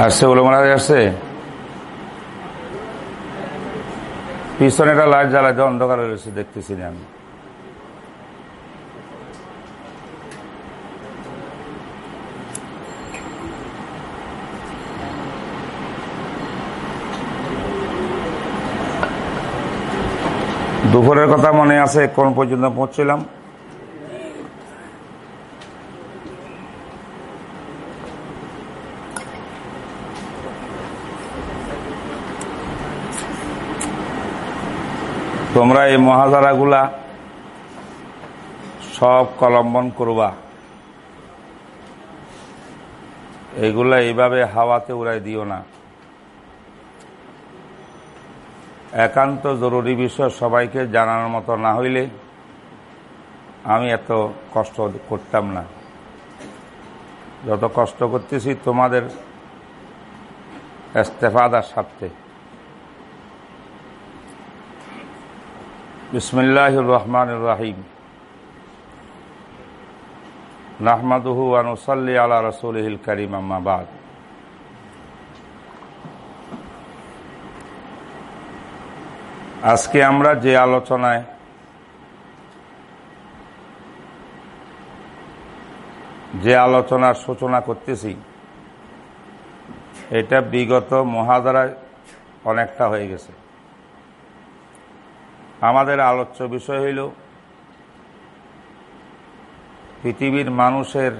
আসছে হয় আসছে? পিছনে একটা লাইট জ্বালাতে অন্ধকার রয়েছে, দেখতেছি না আমি। দুপুরের কথা মনে আছে কোন পর্যন্ত পৌঁছছিলাম তোমরা এই মহাজারাগুলা সব কলম্বন করবা। এগুলা এইভাবে হাওয়াতে উড়াই দিও না। একান্ত জরুরি বিষয় সবাইকে জানানোর মতো না হইলে আমি এত কষ্ট করতাম না। যত কষ্ট করতেছি তোমাদের ইস্তেফাদার স্বার্থে বিসমিল্লাহ রহমান রাহিম নাহমাদুহু আনুসাল্লি আলা রসুলহিল করিম আম্মাবাদ আজকে আমরা যে আলোচনায় যে আলোচনার সূচনা করতেছি, এটা বিগত মহাদারায় অনেকটা হয়ে গেছে। আমাদের আলোচ্য বিষয় হইল, পৃথিবীর মানুষের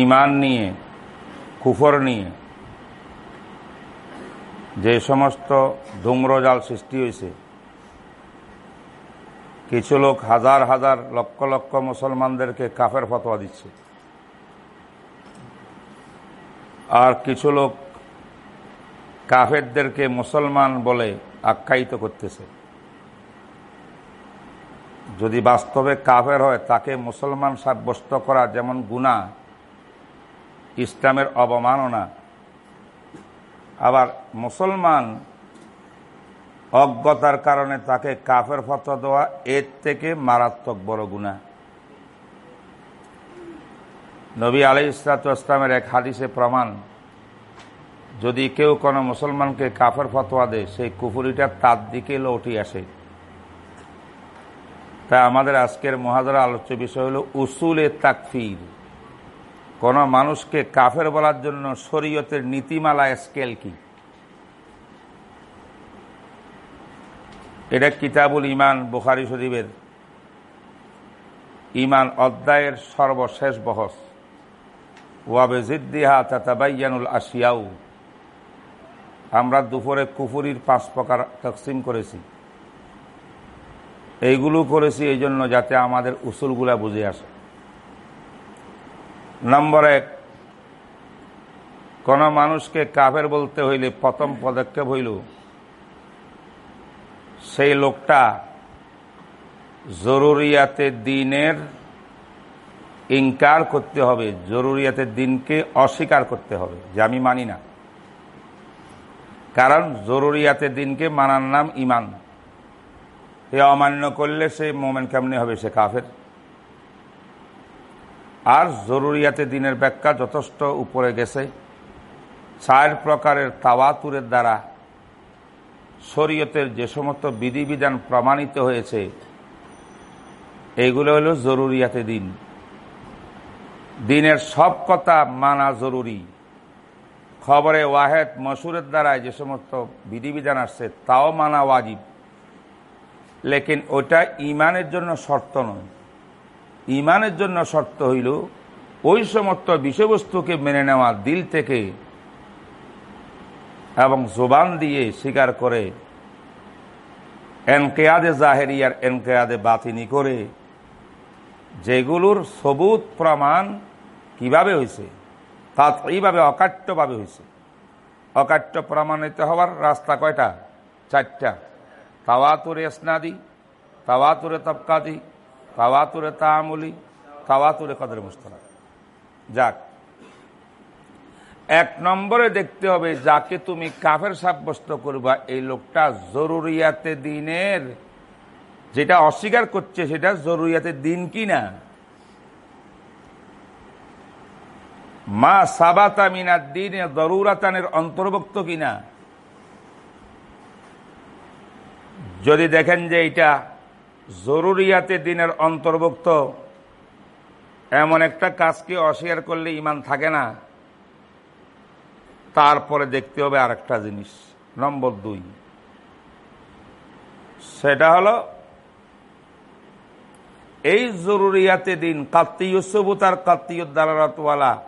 ইমান নিয়ে, কুফর নিয়ে যে সমস্ত ধূম্রজাল সৃষ্টি হয়েছে কিছু লোক হাজার হাজার লক্ষ লক্ষ মুসলমানদেরকে কাফের ফতোয়া দিচ্ছে। আর কিছু লোক কাফেরদেরকে মুসলমান বলে আখ্যায়িত করতেছে। যদি বাস্তবে কাফের হয়, তাকে মুসলমান সাব্যস্ত করা যেমন গুণা ইসলামের অবমাননা। আবার মুসলমান অজ্ঞতার কারণে তাকে কাফের ফতোয়া দেওয়া, এর থেকে মারাত্মক বড় গুণা নবী আলি ইসলাতামের এক হাদিসে প্রমাণ যদি কেউ কোনো মুসলমানকে কাফের ফতোয়া দেয়, সেই কুফুরিটা তার দিকে লৌটি আসে। তাই আমাদের আজকের মহাজারা আলোচ্য বিষয় হল উসুলে তাকফির। কোন মানুষকে কাফের বলার জন্য শরীয়তের নীতিমালা স্কেল কি? এটা কিতাবুল ইমান বুখারি শরীফের। ইমান অধ্যায়ের সর্বশেষ বহস। ওয়াবে জিদ্দিহা তাতাবাইয়ানুল আসিয়াউ আমরা দুপুরে কুফুরির পাঁচ প্রকার তকসিম করেছি। এইগুলো করেছি এই জন্য যাতে আমাদের উসুলগুলা বুঝে আসে। নম্বর এক, কোনো মানুষকে কাফের বলতে হইলে প্রথম পদক্ষেপ হইল, সেই লোকটা জরুরিয়াতে দিনের ইনকার করতে হবে, জরুরিয়াতে দিনকে অস্বীকার করতে হবে, যে আমি মানি না। কারণ জরুরিয়াতে দিনকে মানার নাম ইমান এ অমান্য করলে সে মোমেন কেমনি হবে? সে কাফের। আর জরুরিয়াতে দিনের ব্যাখ্যা যথেষ্ট উপরে গেছে। চার প্রকারের তাওয়াতুরের দ্বারা শরীয়তের যে সমস্ত বিধিবিধান প্রমাণিত হয়েছে এইগুলো হলো জরুরিয়াতে দিন। দিনের সব কথা মানা জরুরি। খবরে ওয়াহেদ মসুরের দ্বারায় যে সমস্ত বিধিবিধান আসছে, তাও মানা ওয়াজিব। লেকিন ওটা ইমানের জন্য শর্ত নয়। ইমানের জন্য শর্ত হইল, ওই সমস্ত বিষয়বস্তুকে মেনে নেওয়া দিল থেকে এবং জোবান দিয়ে স্বীকার করে এনকেয়াদে জাহেরিয়ার, এনকেয়াদে বাতিনি করে, যেগুলোর সবুত প্রমাণ কীভাবে হয়েছে তা এইভাবে অকাট্যভাবে হয়েছে। অকাট্য প্রমাণিত হওয়ার রাস্তা কয়টা? চারটা। তাওয়াতুরে স্নাদি তাওয়াতুরে তবকাদি, তাওয়াতুরে তামুলি তাওয়াতুরে কদর মুস্তরা যাক। এক নম্বরে দেখতে হবে, যাকে তুমি কাফের সাব্যস্ত করবা, এই লোকটা জরুরিয়াতে দিনের, যেটা অস্বীকার করছে সেটা জরুরিয়াতে দিন কি না? মা সাবাতা মিনার দিনে দরুরাতানের অন্তর্ভুক্ত কিনা? যদি দেখেন যে এটা জরুরিয়াতে দিনের অন্তর্ভুক্ত, এমন একটা কাজকে অস্বীকার করলে ইমান থাকে না। তারপরে দেখতে হবে আরেকটা জিনিস। নম্বর দুই। সেটা হলো, এই জরুরিয়াতে দিন কাত্তীয়সবুত আর কাত্তীয়দ্দালাতওয়ালা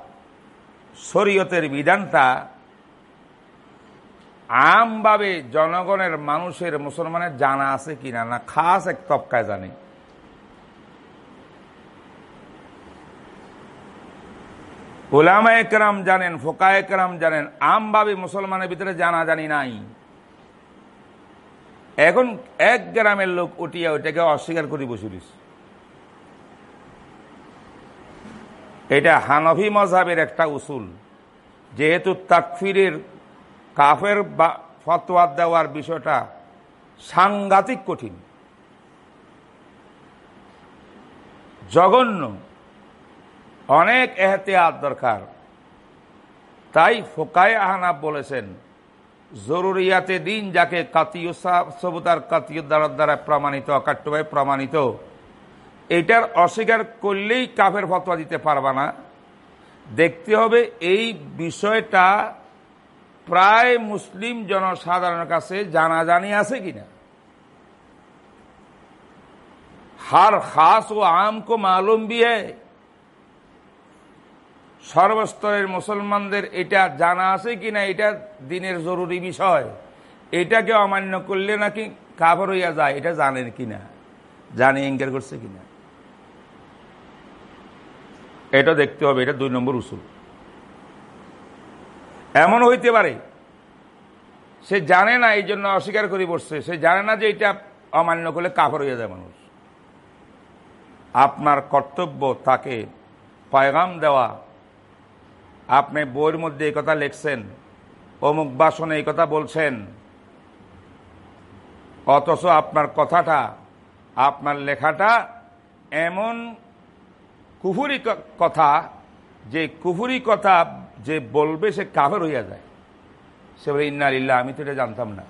শরীয়তের বিধানটা আমভাবে জনগণের মানুষের মুসলমানের জানা আছে কিনা না খাস এক তপকায় জানে। ওলামা একরাম জানেন ফোকা একরাম জানেন, আমভাবে মুসলমানের ভিতরে জানা জানি নাই। এখন এক গ্রামের লোক উঠিয়া ওইটাকে অস্বীকার করি বসুলিস এটা হানভি মজাবের একটা উসুল। যেহেতু তাকফিরের কাফের বা ফতোয়া দেওয়ার বিষয়টা সাংঘাতিক কঠিন। জঘন্য। অনেক এহতিয়াত দরকার। তাই ফোকায় আহনাব বলেছেন, জরুরিয়াতে দিন যাকে কাতীয় সবুতার কাতীয় দ্বারা দ্বারা প্রমাণিত, অকাট্যভাবে প্রমাণিত এটার অস্বীকার করলেই কাফের ফতোয়া দিতে পারবা না। দেখতে হবে এই বিষয়টা প্রায় মুসলিম জনসাধারণের কাছে জানাজানি আছে কিনা। হার খাস ও আম কো মালুম বি সর্বস্তরের মুসলমানদের এটা জানা আছে কিনা, এটা দিনের জরুরি বিষয়। এটাকে অমান্য করলে নাকি কাভার হইয়া যায়, এটা জানেন কিনা? জানে ইঙ্কার করছে কিনা? এটা দেখতে হবে, এটা দুই নম্বর উসুল। এমন হইতে পারে, সে জানে না এই জন্য অস্বীকার করে বসছে, সে জানে না যে এটা অমান্য করলে কাপড় হয়ে যায় মানুষ। আপনার কর্তব্য তাকে পয়গাম দেওয়া। আপনি বইয়ের মধ্যে এই কথা লিখছেন, অমুক বাসনে এই কথা বলছেন, অথচ আপনার কথাটা, আপনার লেখাটা এমন কুফুরি কথা, যে কুফুরি কথা যে বলবে সে কাফের হইয়া যায়। সে বলে ইন্নার ইল্লা আমি তো এটা জানতাম না।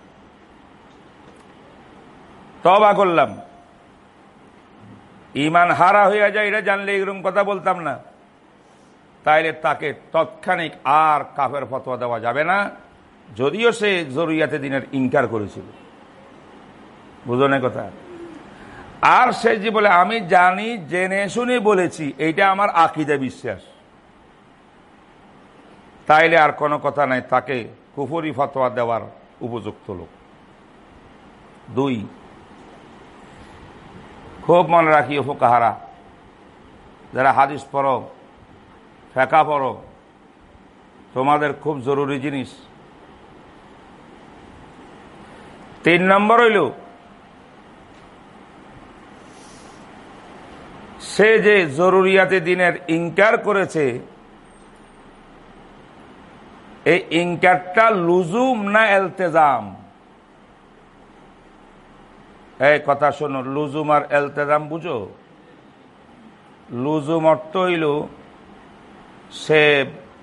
তবা করলাম। ইমান হারা হইয়া যায়, এটা জানলে এরকম কথা বলতাম না। তাইলে তাকে তৎক্ষণিক আর কাফের ফতোয়া দেওয়া যাবে না, যদিও সে জরুরিয়াতে দিনের ইনকার করেছিল। বুঝনের কথা? আর সে যে বলে, আমি জানি, জেনে, শুনে বলেছি, এইটা আমার আকিদা বিশ্বাস। তাইলে আর কোনো কথা নাই, তাকে কুফরি ফতোয়া দেওয়ার উপযুক্ত লোক। দুই, খুব মনে রাখিও ফোকাহারা, যারা হাদিস পড়ো, ফেঁকা পড়ো, তোমাদের খুব জরুরি জিনিস। তিন নম্বর হইল সে যে জরুরিয়াতে দিনের ইনকার করেছে, এই ইনকারটা লুজুম না এলতেজাম? এই কথা শোনো, লুজুম আর এলতেজাম বুঝো? লুজুম অর্থ হইল, সে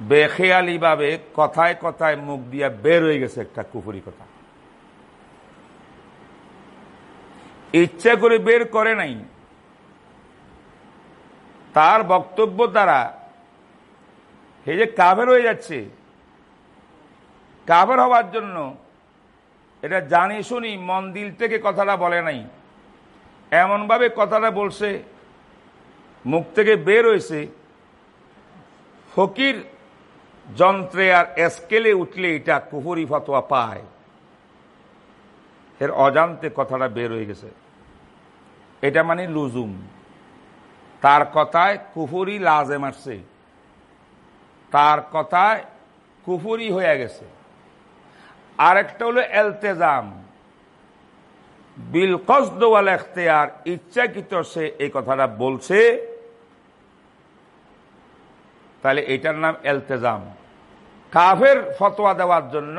বেখেয়ালিভাবে কথায় কথায় মুখ দিয়া বের হয়ে গেছে একটা কুফুরি কথা। ইচ্ছে করে বের করে নাই। তার বক্তব্য দ্বারা হে যে কাভের হয়ে যাচ্ছে কাভের হওয়ার জন্য এটা জানি শুনি মন দিল থেকে কথাটা বলে নাই। এমনভাবে কথাটা বলছে, মুখ থেকে বের হয়েছে। ফকির যন্ত্রে আর এসকেলে উঠলে এটা কুহুরি ফতোয়া পায়। এর অজান্তে কথাটা বের হয়ে গেছে। এটা মানে লুজুম। তার কথায় কুফুরি লাজে মারছে তার কথায় কুফুরি হয়ে গেছে। আরেকটা হলো এলতেজাম। বিল কসদোয়াল এখতেয়ার, ইচ্ছাকৃত সে এই কথাটা বলছে। তাহলে এটার নাম এলতেজাম। কাফের ফতোয়া দেওয়ার জন্য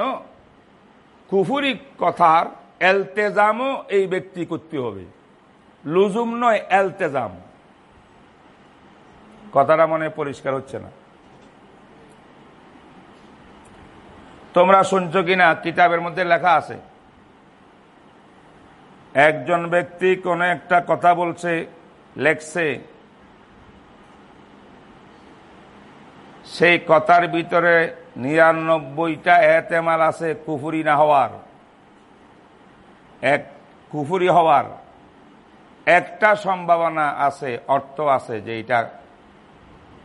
কুফুরি কথার এলতেজামও এই ব্যক্তি করতে হবে। লুজুম নয়, এলতেজাম। কথাটা মনে পরিষ্কার হচ্ছে না। তোমরা শুনছ কিনা? কিতাবের মধ্যে লেখা আছে। একজন ব্যক্তি কোন একটা কথা বলছে, লেখছে। সেই কথার ভিতরে নিরানব্বইটা এতেমাল আছে, কুফুরি না হওয়ার। এক কুফুরি হওয়ার। একটা সম্ভাবনা আছে, অর্থ আছে যে এটা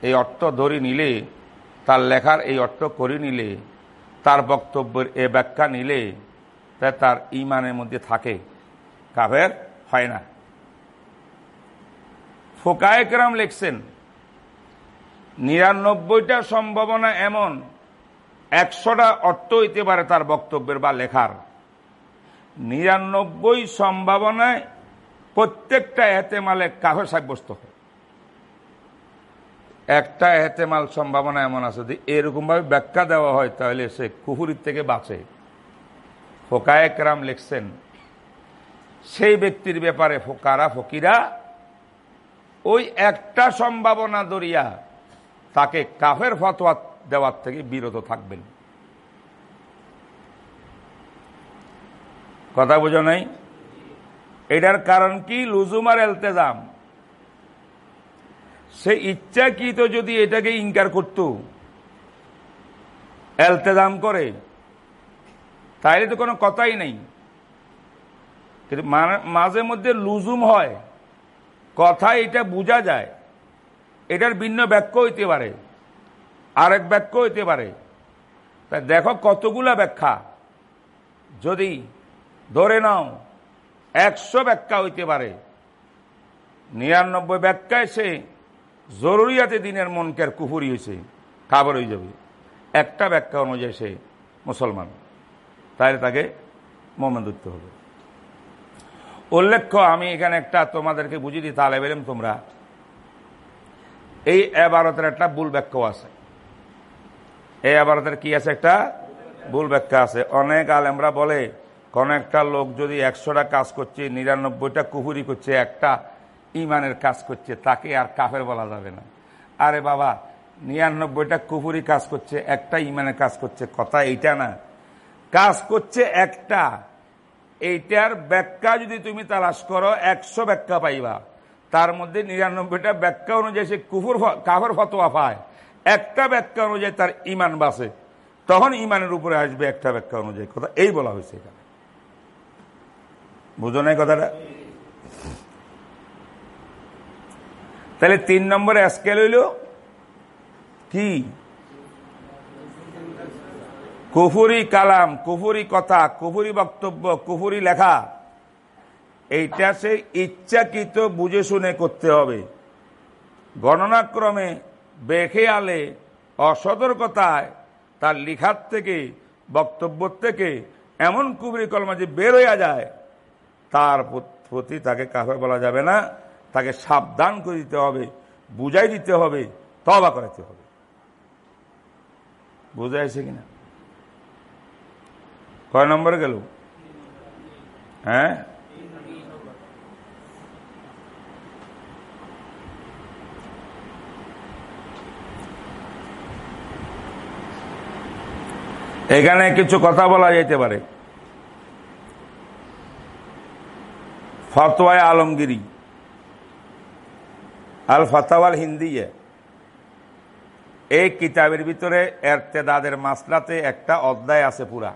এই অর্থ ধরে নিলে, তার লেখার এই অর্থ করে নিলে, তার বক্তব্যের এ ব্যাখ্যা নিলে, তা তার ইমানের মধ্যে থাকে। কাফের হয় না। ফোকায়করাম লিখছেন, নিরানব্বইটা সম্ভাবনা এমন, একশোটা অর্থ হইতে পারে তার বক্তব্যের বা লেখার। নিরানব্বই সম্ভাবনায় প্রত্যেকটা এতেমালে কাফের সাব্যস্ত হয়। একটা এতেমাল সম্ভাবনা এমন আছে যদি এরকমভাবে ব্যাখ্যা দেওয়া হয় তাহলে সে কুহুরির থেকে বাঁচে। ফোকায়করাম লিখছেন, সেই ব্যক্তির ব্যাপারে ফোকারা, ফকিরা, ওই একটা সম্ভাবনা দরিয়া, তাকে কাফের ফতোয়া দেওয়ার থেকে বিরত থাকবেন। কথা বোঝো নাই? এটার কারণ কি? লুজুমার এলতেজাম। সে ইচ্ছাকৃত যদি এটাকে ইনকার করত, এলতেজাম করে, তাইলে তো কোনো কথাই নেই। কিন্তু মাঝে মধ্যে লুজুম হয়, কথা এটা বোঝা যায়, এটার ভিন্ন ব্যাখ্যা হইতে পারে, আরেক ব্যাখ্যা হইতে পারে। তা দেখো কতগুলা ব্যাখ্যা, যদি ধরে নাও, একশো ব্যাখ্যা হইতে পারে, নিরানব্বই ব্যাখ্যায় সে জরুরিয়াতে দিনের মনকের কুফুরি হয়েছে খাবার হয়ে যাবে। একটা ব্যাখ্যা অনুযায়ী সে মুসলমান। তাহলে তাকে মোমেন ধরতে হবে। উল্লেখ্য, আমি এখানে একটা তোমাদেরকে বুঝিয়ে দিই তাহলে বেরেম তোমরা। এই এবারতের একটা ভুল ব্যাখ্যাও আছে। এই আবারতের কি আছে একটা? ভুল ব্যাখ্যা আছে। অনেক আলেমরা বলে, কোনো একটা লোক যদি একশোটা কাজ করছে, নিরানব্বইটা কুহুরি করছে, একটা ইমানের কাজ করছে, তাকে আর কাফের বলা যাবে না। আরে বাবা, নিরানব্বইটা কুহুরি কাজ করছে, একটা ইমানের কাজ করছে, কথা এইটা না। কাজ করছে একটা। এইটার ব্যাখ্যা যদি তুমি তালাশ করো, একশো ব্যাখ্যা পাইবা। তার মধ্যে নিরানব্বইটা ব্যাখ্যা অনুযায়ী সে কুফুর কাফের ফতোয়া পায়। একটা ব্যাখ্যা অনুযায়ী তার ইমান বাসে তখন ইমানের উপরে আসবে একটা ব্যাখ্যা অনুযায়ী। কথা এই বলা হয়েছে এখানে। বুঝো নাই কথাটা? তাহলে তিন নম্বরে স্কেল হইল কি? কুফুরি কালাম, কুফুরি কথা, কুফুরি বক্তব্য, কুফুরি লেখা। এইটা সে ইচ্ছাকৃত বুঝে শুনে করতে হবে। গণনাক্রমে বেখে আলে অসতর্কতায় তার লিখার থেকে, বক্তব্য থেকে এমন কুবরি কলমা যে বের হইয়া যায়, তার প্রতি তাকে কাফের বলা যাবে না। তাকে সাবধান করে দিতে হবে, বুঝাই দিতে হবে তবা করাতে হবে। বুঝাইছে কিনা? কয় নম্বরে গেল? হ্যাঁ? এখানে কিছু কথা বলা যেতে পারে। ফতোয়ায় আলমগিরি আল ফতাওয়াল হিন্দি এই কিতাবের ভিতরে এরতেদাদের মাসলাতে একটা অধ্যায় আছে পুরা।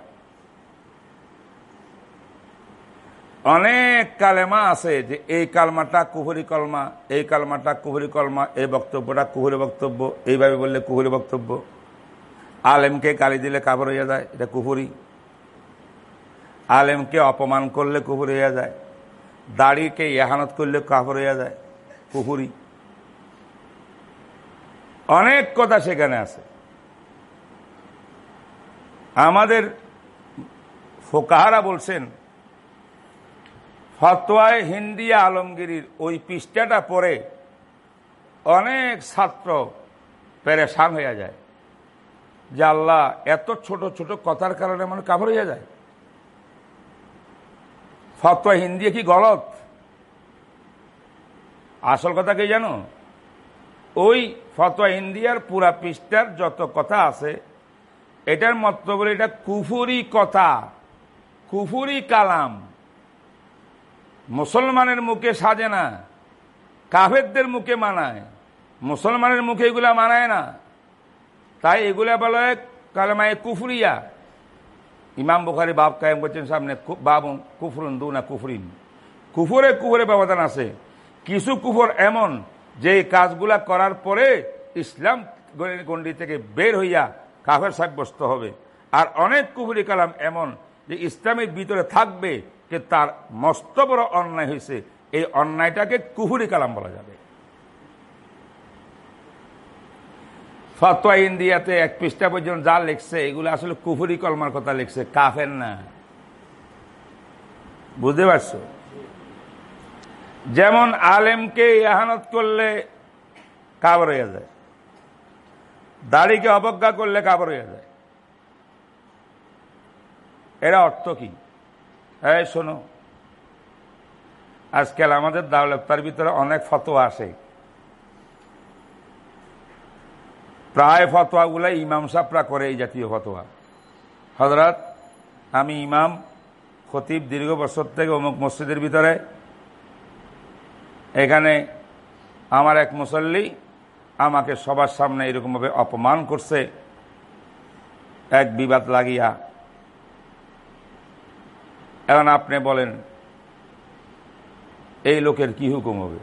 অনেক কালেমা আছে যে এই কালমাটা কুহুরি কলমা, এই কালমাটা কুহুরি কলমা, এই বক্তব্যটা কুহুরি বক্তব্য, এইভাবে বললে কুহুরি বক্তব্য। আলেমকে গালি দিলে কাবর হইয়া যায়, এটা কুহুরি। আলেমকে অপমান করলে কুহুর হইয়া যায়। দাড়িকে ইহানত করলে কাবর হইয়া যায়, কুহুরি। অনেক কথা সেখানে আছে। আমাদের ফোকাহারা বলছেন, ফতোয়ায় হিন্দিয়া আলমগিরির ওই পৃষ্ঠাটা পরে অনেক ছাত্র পেরেশান হয়ে যায়, যে আল্লাহ এত ছোট ছোট কথার কারণে মানে কাভার হয়ে যায়। ফতোয়া হিন্দি কি গলত? আসল কথা কি জানো? ওই ফতোয়া ইন্ডিয়ার পুরা পৃষ্ঠার যত কথা আছে, এটার মতলব এটা কুফুরি কথা, কুফুরি কালাম। মুসলমানের মুখে সাজে না, কাফেরদের মুখে মানায়, মুসলমানের মুখে এগুলা মানায় না। তাই এগুলা বলে কালেমায় কুফরিয়া। ইমাম বুখারি বাপ কায়েম করছেন সামনে বাব কুফরুন দু না কুফরিন। কুফরে কুফরে ব্যবধান আছে। কিছু কুফর এমন যে কাজগুলা করার পরে ইসলাম গণ্ডি থেকে বের হইয়া কাফের সাব্যস্ত হবে। আর অনেক কুহুরি কালাম এমন যে ইসলামের ভিতরে থাকবে যে তার মস্ত বড় অন্যায় হয়েছে। এই অন্যায়টাকে কুফুরি কালাম বলা যাবে। ফতোয়া ইন্ডিয়াতে এক পৃষ্ঠা পর্যন্ত যা লিখছে, এগুলো আসলে কুফুরি কলমার কথা লিখছে, কাফের না। বুঝতে পারছ? যেমন আলেমকে ইহানত করলে কাবর হয়ে যায়। দাড়িকে অবজ্ঞা করলে কাবর হয়ে যায়। এরা অর্থ কি? হ্যাঁ শোনো। আজকাল আমাদের দাওলতার ভিতরে অনেক ফতোয়া আসে। প্রায় ফতোয়াগুলো ইমাম সাপরা করে এই জাতীয় ফতোয়া। হজরত আমি ইমাম, খতিব দীর্ঘ বছর থেকে অমুক মসজিদের ভিতরে এখানে আমার এক মুসল্লি আমাকে সবার সামনে এরকমভাবে অপমান করছে। এক বিবাদ লাগিয়া। এখন আপনি বলেন, এই লোকের কি হুকুম হবে?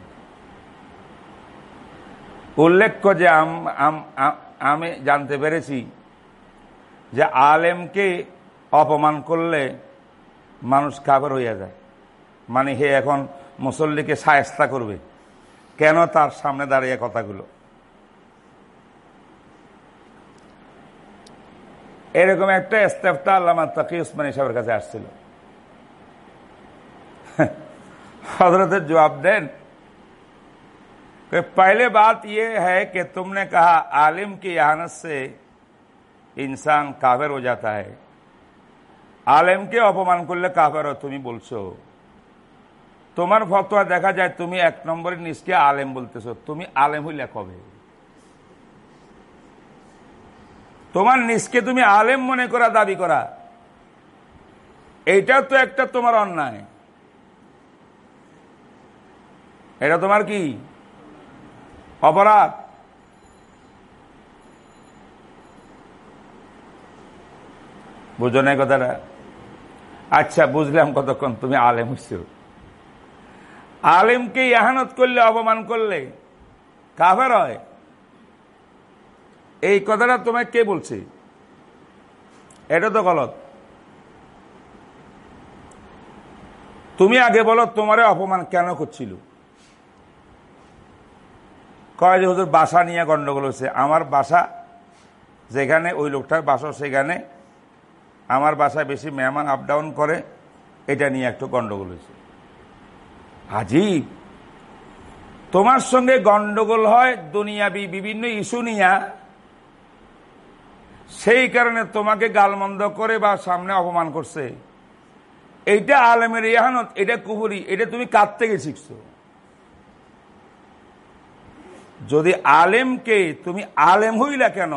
উল্লেখ্য যে আমি জানতে পেরেছি যে আলেমকে অপমান করলে মানুষ কাবর হইয়া যায়। মানে হে এখন মুসল্লিকে সায়স্তা করবে কেন তার সামনে দাঁড়িয়ে কথাগুলো এরকম একটা স্টেপটা আল্লামা তাকি উসমানী সাহেবের কাছে আসছিল हजरत जवाब दें कि पहले बात यह है कि तुमने कहा आलिम की यहानत से इंसान काफिर हो जाता है আলেমকে অপমান করলে কাফের তুমি বলছো তোমার ফতোয়া দেখা যায়, তুমি এক নম্বরের নিজকে আলেম বলতেছো। তুমি আলেম হইলে কবে? তোমার নিজকে তুমি আলেম মনে করা, দাবি করা এইটা তো একটা তোমার অন্যায়। এটা তোমার কি? অপরাধ? বুঝো না কথাটা? আচ্ছা বুঝলাম কতক্ষণ তুমি আলেম হচ্ছো আলেমকে ইহানত করলে, অপমান করলে, কাফের হয়। এই কথাটা তোমায় কে বলছে? এটা তো গলত। তুমি আগে বলো, তোমারে অপমান কেন করছিল? কয় যে, হুজুর, বাসা নিয়ে গন্ডগোল হয়েছে। আমার বাসা যেখানে, ওই লোকটার বাসা সেখানে। আমার বাসায় বেশি মেহমান আপ ডাউন করে, এটা নিয়ে একটু গন্ডগোল হয়েছে। হাজিব তোমার সঙ্গে গন্ডগোল হয় দুনিয়াবি বিভিন্ন ইস্যু নিয়া। সেই কারণে তোমাকে গালমন্দ করে বা সামনে অপমান করছে। এইটা আলেমের ইহানত এটা কুহুরি এটা তুমি কার থেকে শিখছো? যদি আলেমকে তুমি আলেম হইলা কেন?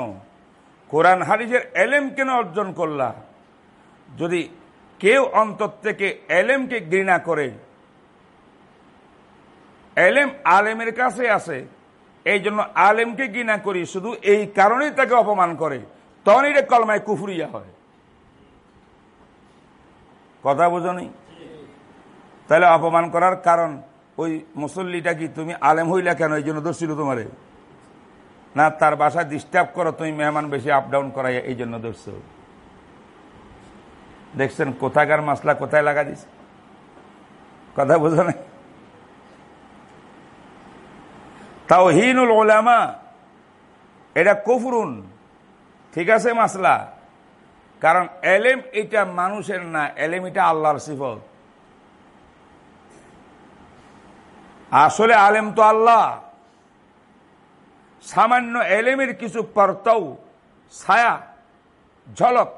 কোরআন হারিজের এলেম কেন অর্জন করলা? যদি কেউ অন্তর থেকে এলেমকে ঘৃণা করে এলেম আলেমের কাছে আছে। এই জন্য আলেমকে ঘৃণা করি, শুধু এই কারণেই তাকে অপমান করে। তখন এটা কলমায় কুফুরিয়া হয়। কথা বুঝনি তাহলে অপমান করার কারণ, ওই মুসল্লিটা কি তুমি আলেম হইলা কেন? এই জন্য দোষ ছিল তোমারে। না, তার বাসা ডিস্টার্ব করো, তুমি মেহমান বেশি আপ ডাউন করাই এই জন্য দোষ। দেখছেন কোথাকার মাসলা কোথায় লাগা দিস কথা বুঝো না? তাও হিনুল ওলামা এটা কফরুন। ঠিক আছে মাসলা? কারণ এলেম এটা মানুষের না, এলেম এটা আল্লাহর সিফত। আসলে আলেম তো আল্লাহ। সামান্য এলেমের কিছু পর্তাও, ছায়া, ঝলক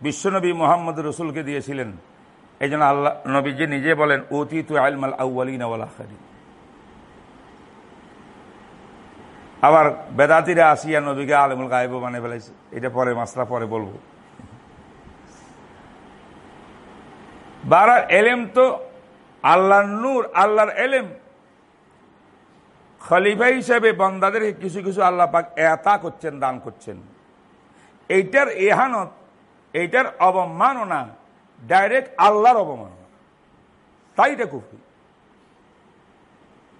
বিশ্বনবী মোহাম্মদ রসুলকে দিয়েছিলেন। এই জন্য আল্লাহ নবীজি নিজে বলেন অতি তু আলমাল আউ্বালিন আবার বেদাতিরা আসিয়া নবীকে আলমুল গায়েব মানে ফেলাইছে। এটা পরে, মাসলা পরে বলব। বারার এলেম তো আল্লাহর নূর, আল্লাহর এলেম। খলিফা হিসেবে বন্দাদের কিছু কিছু আল্লাহ পাক এতা করছেন, দান করছেন। এইটার এহানত, এইটার অবমাননা ডাইরেক্ট আল্লাহর অবমাননা। তাই এটা কুফরি।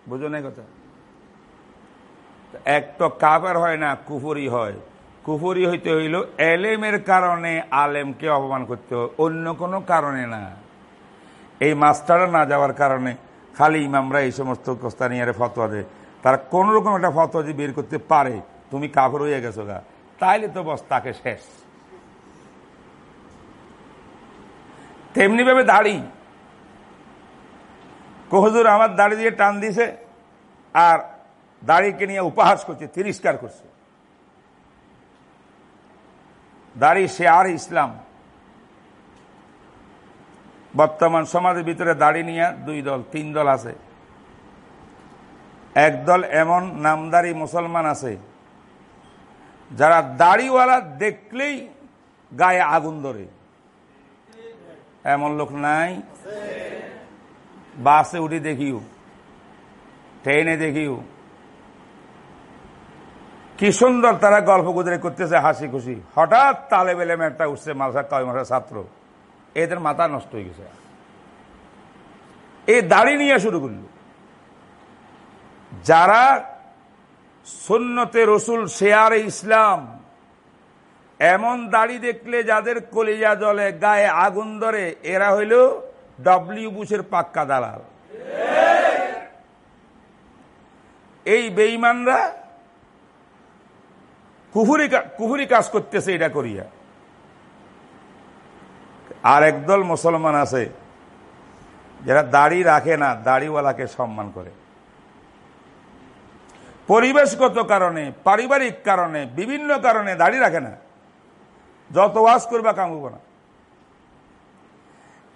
বুঝো কথা? এক তো কাফের হয় না, কুফুরি হয়। কুফুরি হইতে হইল এলেমের কারণে আলেমকে অপমান করতে হয়, অন্য কোনো কারণে না। এই মাস্টারে না যাওয়ার কারণে খালি ইমামরা এই সমস্ত কোস্তানিয়ারে ফতোয়া দেয়। তারা কোনোরকম একটা ফতোয়া যে বের করতে পারে, তুমি কাফের হয়ে গেছো গা। তাইলে তো বস, তাকে শেষ। তেমনি ভাবে দাড়ি কহজুর আমার দাড়ি দিয়ে টান দিছে, আর দাড়িকে নিয়ে উপহাস করছে, তিরস্কার করছে। দাড়ি সে আর ইসলাম। বর্তমান সমাজের ভিতরে দাড়ি নিয়ে দুই দল, তিন দল আছে। একদল এমন নামদারি মুসলমান আছে, যারা দাড়িওয়ালা দেখলেই গায়ে আগুন ধরে। এমন লোক নাই। বাসে উঠে দেখিও, ট্রেনে দেখিও। কি সুন্দর তারা গল্প গুজরে করতেছে, হাসি খুশি। হঠাৎ তালে বেলে একটা উঠছে মালসা কয় মাসের ছাত্র। এদের মাথা নষ্ট হয়ে গেছে। এই দাড়ি নিয়ে শুরু করল। যারা সুন্নতে রসুল, শেয়ারে ইসলাম, এমন দাড়ি দেখলে যাদের কলিজা জলে গায়ে আগুন ধরে, এরা হইল ডব্লিউ বুশের পাক্কা দালাল। এই বেইমানরা কুহুরি কুহুরি কাজ করতেছে এটা করিয়া। আর একদল মুসলমান আছে, যারা দাড়ি রাখে না, দাড়িওয়ালাকে সম্মান করে। পরিবেশগত কারণে, পারিবারিক কারণে, বিভিন্ন কারণে দাড়ি রাখে না। যত ওয়াজ করবা কামব না।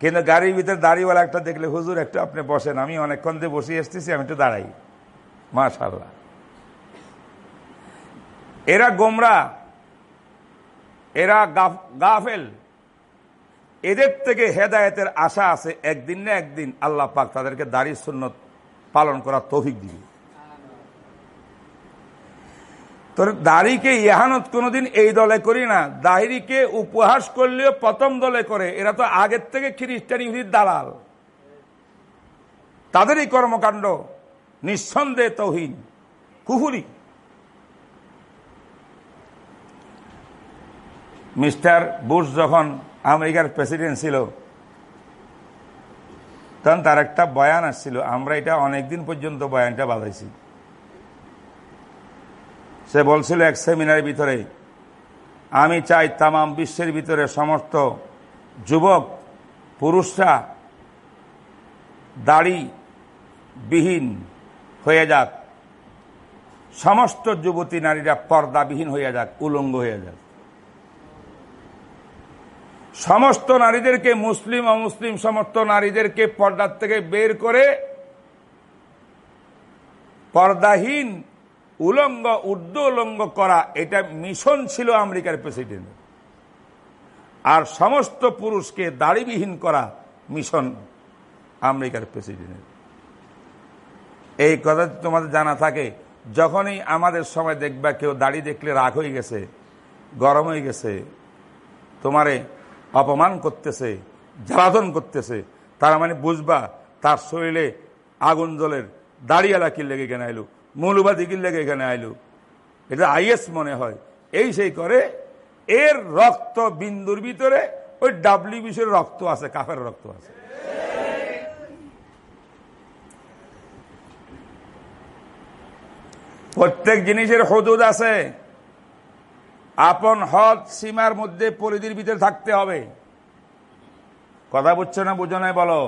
কিন্তু গাড়ির ভিতরে দাড়িওয়ালা একটা দেখলে, হুজুর, একটু আপনি বসেন, আমি অনেকক্ষণ দিয়ে বসে এসতেছি আমি একটু দাঁড়াই। মাশাল্লাহ এরা গোমরা, এরা গাফেল। এদের থেকে হেদায়তের আশা আছে, একদিন না একদিন আল্লাহ পাক তাদেরকে দাড়ি সুন্নত পালন করার তৌফিক দিবে। তোর দাড়িকে ইহানত কোনোদিন এই দলে করি না, দাড়িকে উপহাস করলেও প্রথম দলে করে। এরা তো আগের থেকে খ্রিস্টান ইহুদির দালাল। তাদেরই কর্মকাণ্ড, নিঃসন্দেহ তহিন কুহুরি মিস্টার বুশ যখন আমেরিকার প্রেসিডেন্ট ছিল, তখন তার একটা বয়ান আসছিল, আমরা এটা অনেকদিন পর্যন্ত বয়ানটা বাজাইছি। সে বলছিল এক সেমিনারের ভিতরে, আমি চাই তামাম বিশ্বের ভিতরে সমস্ত যুবক, পুরুষরা দাড়ি বিহীন হয়ে যাক, সমস্ত যুবতী নারীরা পর্দাবিহীন হয়ে যাক, উলঙ্গ হয়ে যাক। সমস্ত নারীদেরকে, মুসলিম, অমুসলিম, সমস্ত নারীদেরকে পর্দার থেকে বের করে পর্দাহীন, উলঙ্গ উর্দু উলঙ্গ করা, এটা মিশন ছিল আমেরিকার প্রেসিডেন্ট। আর সমস্ত পুরুষকে দাড়িবিহীন করা মিশন আমেরিকার প্রেসিডেন্টের এই কথা তোমাদের জানা থাকে, যখনই আমাদের সময় দেখবা কেউ দাড়ি দেখলে রাগ হয়ে গেছে, গরম হয়ে গেছে, তোমারে অপমান করতেছে জ্বালাধন করতেছে, তারা মানে বুঝবা, তার শরীরে আগুন জলের দাড়িয়ালা কি লেগে এখানে আইলু, মৌলবাদী কি লেগে এখানে আইলু। এটা আইএস মনে হয়। এই সেই করে, এর রক্ত বিন্দুর ভিতরে, ওই ডাব্লিউ বিশের রক্ত আছে, কাফের রক্ত আছে। প্রত্যেক জিনিসের হদুদ আছে। আপন হদ সীমার মধ্যে পরিধির ভিতরে থাকতে হবে। কথা বুঝছ না বুঝো নাই বলো?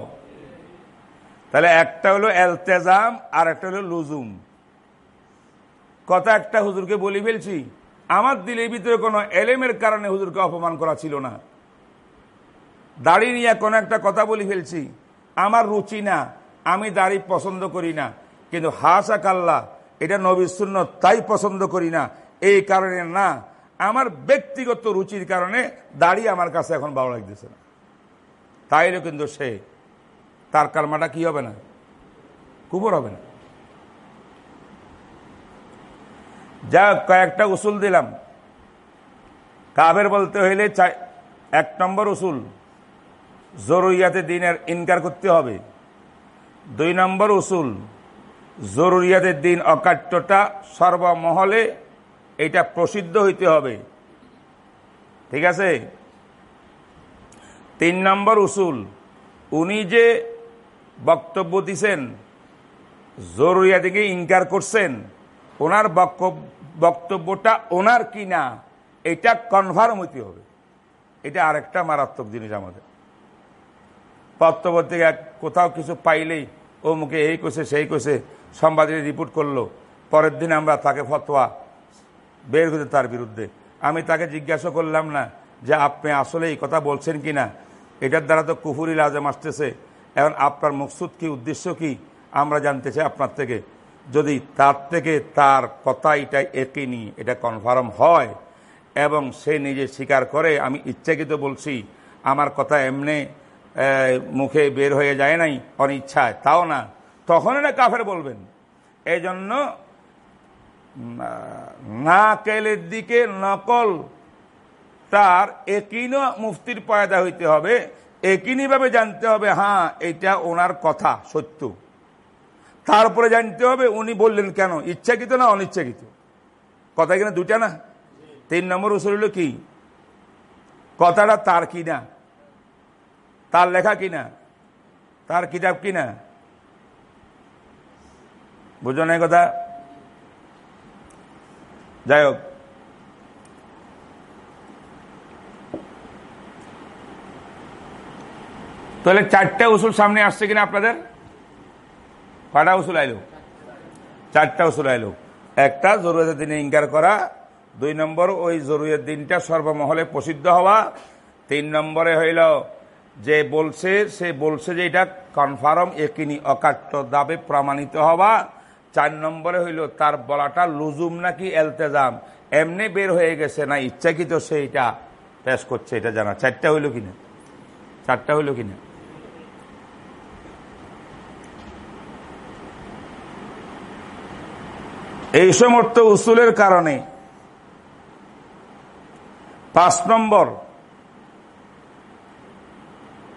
তাহলে একটা হলো এলতেজাম আর একটা হলো লুজুম। কথা একটা হুজুরকে বলি ফেলছি, আমার দিলের ভিতরে কোনো এলেমের কারণে হুজুরকে অপমান করা ছিল না। দাড়ি নিয়ে কোনো একটা কথা বলি ফেলছি, আমার রুচি না, আমি দাড়ি পছন্দ করি না, কিন্তু হাসা কাল্লা এটা নবীর শূন্য তাই পছন্দ করি না, এই কারণে না আমার ব্যক্তিগত রুচির কারণে দাড়ি আমার কাছে এখন ভালো লাগতেছে না। তাইলে কিন্তু সে, তার কালমাটা কি হবে না? কুবর হবে না। যা কয়েকটা উসুল দিলাম। কাবের বলতে হইলে এক নম্বর উসুল, জরুরিয়াতে দিনের ইনকার করতে হবে। দুই নম্বর উসুল জরুরিয়াতের দিন অকাট্যটা সর্বমহলে এটা প্রসিদ্ধ হইতে হবে। ঠিক আছে? তিন নম্বর উসুল। উনি যে বক্তব্য দিছেন জরুরিয়া থেকে ইনকার করছেন, ওনার বক্তব্যটা ওনার কি না এটা কনফার্ম হইতে হবে। এটা আরেকটা মারাত্মক জিনিস আমাদের। পত্রপত্রিকা কোথাও কিছু পাইলেই ও মুখে এই কষে সেই কষে সংবাদের রিপোর্ট করল, পরের দিন আমরা তাকে ফতোয়া বের হতে তার বিরুদ্ধে। আমি তাকে জিজ্ঞাসা করলাম না যে আপনি আসলে এই কথা বলছেন কি না এটার দ্বারা তো কুফুরি লাজম আসতেছে। এখন আপনার মকসুদ কি, উদ্দেশ্য কি, আমরা জানতে চাই আপনার থেকে। যদি তার থেকে তার কথা এটা একই এটা কনফার্ম হয় এবং সে নিজে স্বীকার করে, আমি ইচ্ছাকৃত বলছি, আমার কথা এমনি মুখে বের হয়ে যায় নাই, অনিচ্ছায়, তাও না তখন না কাফের বলবেন। এই জন্য না কেলের দিকে নকল। তার একিন মুফতির পয়দা হইতে হবে। ভাবে জানতে হবে হ্যাঁ এটা ওনার কথা, সত্য। তারপরে জানতে হবে উনি বললেন কেন, ইচ্ছাকৃত না অনিচ্ছাকৃত? কথা কিনা দুটা না? তিন নম্বর উসুল হলো কি? কথাটা তার কিনা তার লেখা কিনা তার কিতাব কিনা বুঝো না কথা? যাই হোক। তাহলে চারটা উসুল সামনে আসছে কিনা আপনাদের? কটা উসুল আইলো? চারটা উসুল আইলো। একটা জরুরতের দিনে ইনকার করা, দুই নম্বর ওই জরুরের দিনটা সর্বমহলে প্রসিদ্ধ হওয়া, তিন নম্বরে হইল যে বলছে, সে বলছে যে এটা কনফার্ম একিনি অকাট্য দাবে প্রমাণিত হওয়া চার নম্বরে হইল, তার বলাটা লুজুম নাকি এলতেজাম? এমনি বের হয়ে গেছে না, ইচ্ছাকৃত সে এটা পেশ করছে, এটা জানা। চারটা হইল কিনা? চারটা হইল কিনা? এই সমস্ত উসুলের কারণে পাঁচ নম্বর,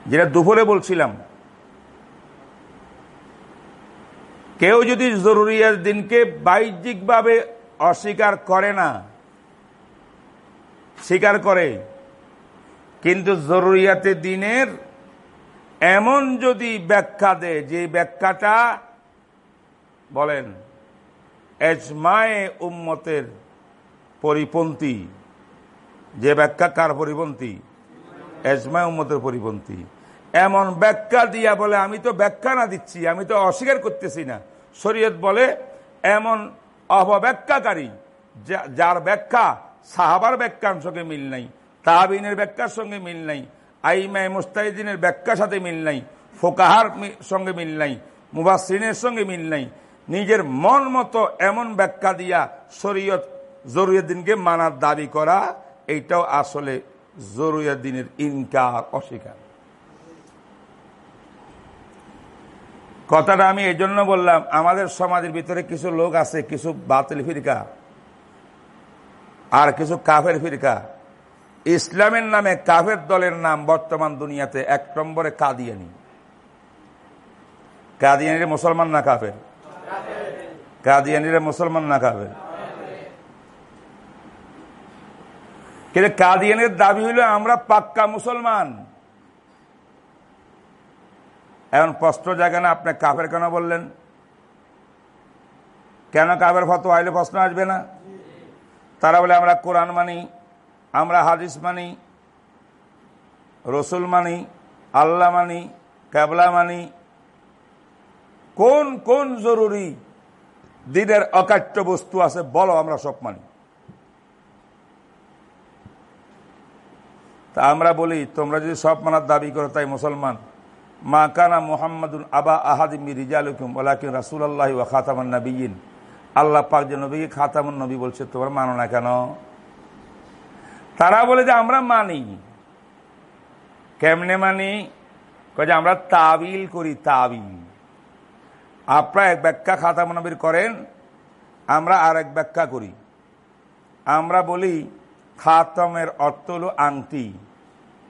যেটা দুপুরে বলছিলাম কেউ যদি জরুরিয়ার দিনকে বাহ্যিকভাবে অস্বীকার করে না, স্বীকার করে, কিন্তু জরুরিয়াতে দিনের এমন যদি ব্যাখ্যা দেয়, যে ব্যাখ্যাটা বলেন, এজমায়ে উম্মতের পরিপন্থী, যে ব্যাখ্যা কার পরিপন্থী? এজমায় উম্মতের পরিপন্থী। এমন ব্যাখ্যা দিয়া বলে, আমি তো ব্যাখ্যা না দিচ্ছি, আমি তো অস্বীকার করতেছি না। শরীয়ত বলে, এমন অপব্যাখ্যাকারী যার ব্যাখ্যা সাহাবার ব্যাখ্যার সঙ্গে মিল নাই, তাহাবিনের ব্যাখ্যার সঙ্গে মিল নাই আইমাই মুস্তাহিদিনের ব্যাখ্যার সাথে মিল নাই, ফোকাহার সঙ্গে মিল নাই মুবাসিনের সঙ্গে মিল নাই। নিজের মন মতো এমন ব্যাখ্যা দিয়া শরীয়ত জরুরিয়দ্দিনকে মানার দাবি করা এইটাও আসলে জরুরিয়দ্দিনের ইনকার অস্বীকার। কথাটা আমি এই জন্য বললাম, আমাদের সমাজের ভিতরে কিছু লোক আছে, কিছু বাতিল ফিরকা আর কিছু কাফের ফিরকা। ইসলামের নামে কাফের দলের নাম বর্তমান দুনিয়াতে এক নম্বরে কাদিয়ানি। কাদিয়ানির মুসলমান না কাফের? কাদিয়ানিরা মুসলমান না কাফের? কিন্তু কাদিয়ানের দাবি হইল, আমরা পাক্কা মুসলমান। এখন প্রশ্ন জায়গা না, আপনি কাফের কেন বললেন? কেন কাফের ফতো আইলে প্রশ্ন আসবে না? তারা বলে, আমরা কোরআন মানি, আমরা হাদিস মানি, রসুল মানি, আল্লাহ মানি ক্যাবলা মানি। কোন কোন জরুরি দিনের অকাট্য বস্তু আছে বলো, আমরা সব মানি। তা আমরা বলি, তোমরা যদি সব মানার দাবি করো, তাই মুসলমান। মা কানা মোহাম্মদ আবা আহাদিমি রিজালুকুম ওলাকিন রাসুল আল্লাহ ওয়া খাতামান নবীন আল্লাহ পাক যে নবীকে খাতামুন নবী বলছে, তোমার মানো না কেন? তারা বলে যে আমরা মানি। কেমনে মানি? যে আমরা তাবিল করি, তাবিল। আপনারা এক ব্যাখ্যা খাতামুন নবীর করেন, আমরা আর এক ব্যাখ্যা করি। আমরা বলি, খাতমের অর্থ হলো আংটি।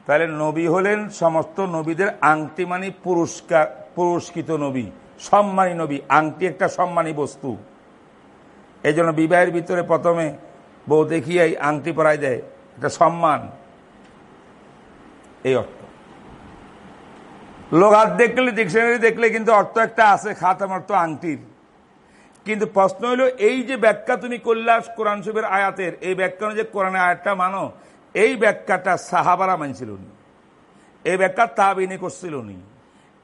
তাহলে নবী হলেন সমস্ত নবীদের আংটি মানে পুরস্কার, পুরস্কৃত নবী, সম্মানী নবী। আংটি একটা সম্মানী বস্তু। এই জন্য বিবাহের ভিতরে প্রথমে বউ দেখিয়াই আংটি পরাই দেয়। এটা সম্মান। এই অর্থ। লোক হাত দেখলে ডিকশনারি দেখলে কিন্তু অর্থ একটা আছে খাতাম অর্থ আংটির। কিন্তু প্রশ্ন হলো, এই যে ব্যাখ্যা তুমি করলা কোরআন শরীফের আয়াতের, এই ব্যাখ্যা যে কোরআনের আয়াতটা মানো এই ব্যাখ্যাটা সাহাবারা মানছিল নি। এই ব্যাখ্যা তাবিনী করছিল নি।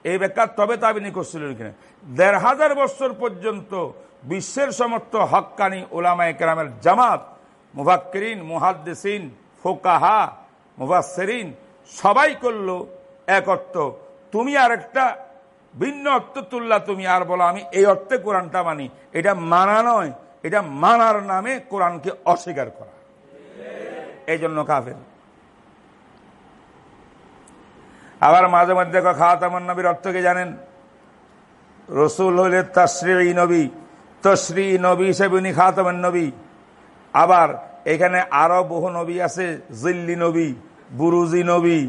এই ব্যাখ্যা তবে তাবিনী করছিল কিনা। দেড় হাজার বছর পর্যন্ত বিশ্বের সমস্ত হক্কানি ওলামা একরামের জামাত মুভাক্করিন মুহাদ্দিসিন, ফোকাহা মুভাসেরিন সবাই করল এক অর্থ, তুমি আর একটা ভিন্ন অর্থ তুললা তুমি আর বলো, আমি এই অর্থে কোরআনটা মানি। এটা মানা নয়, এটা মানার নামে কোরআনকে অস্বীকার করা। এই জন্য কাফের। আবার মাঝে মধ্যে খাওয়াতামন নবীর অর্থ কি জানেন? রসুল হইলে তশ্রী নবী তশ্রী নবী হিসেবে উনি খাওয়াতামেন নবী। আবার এখানে আরও বহু নবী আছে, জিল্লি নবী, বুরুজি নবী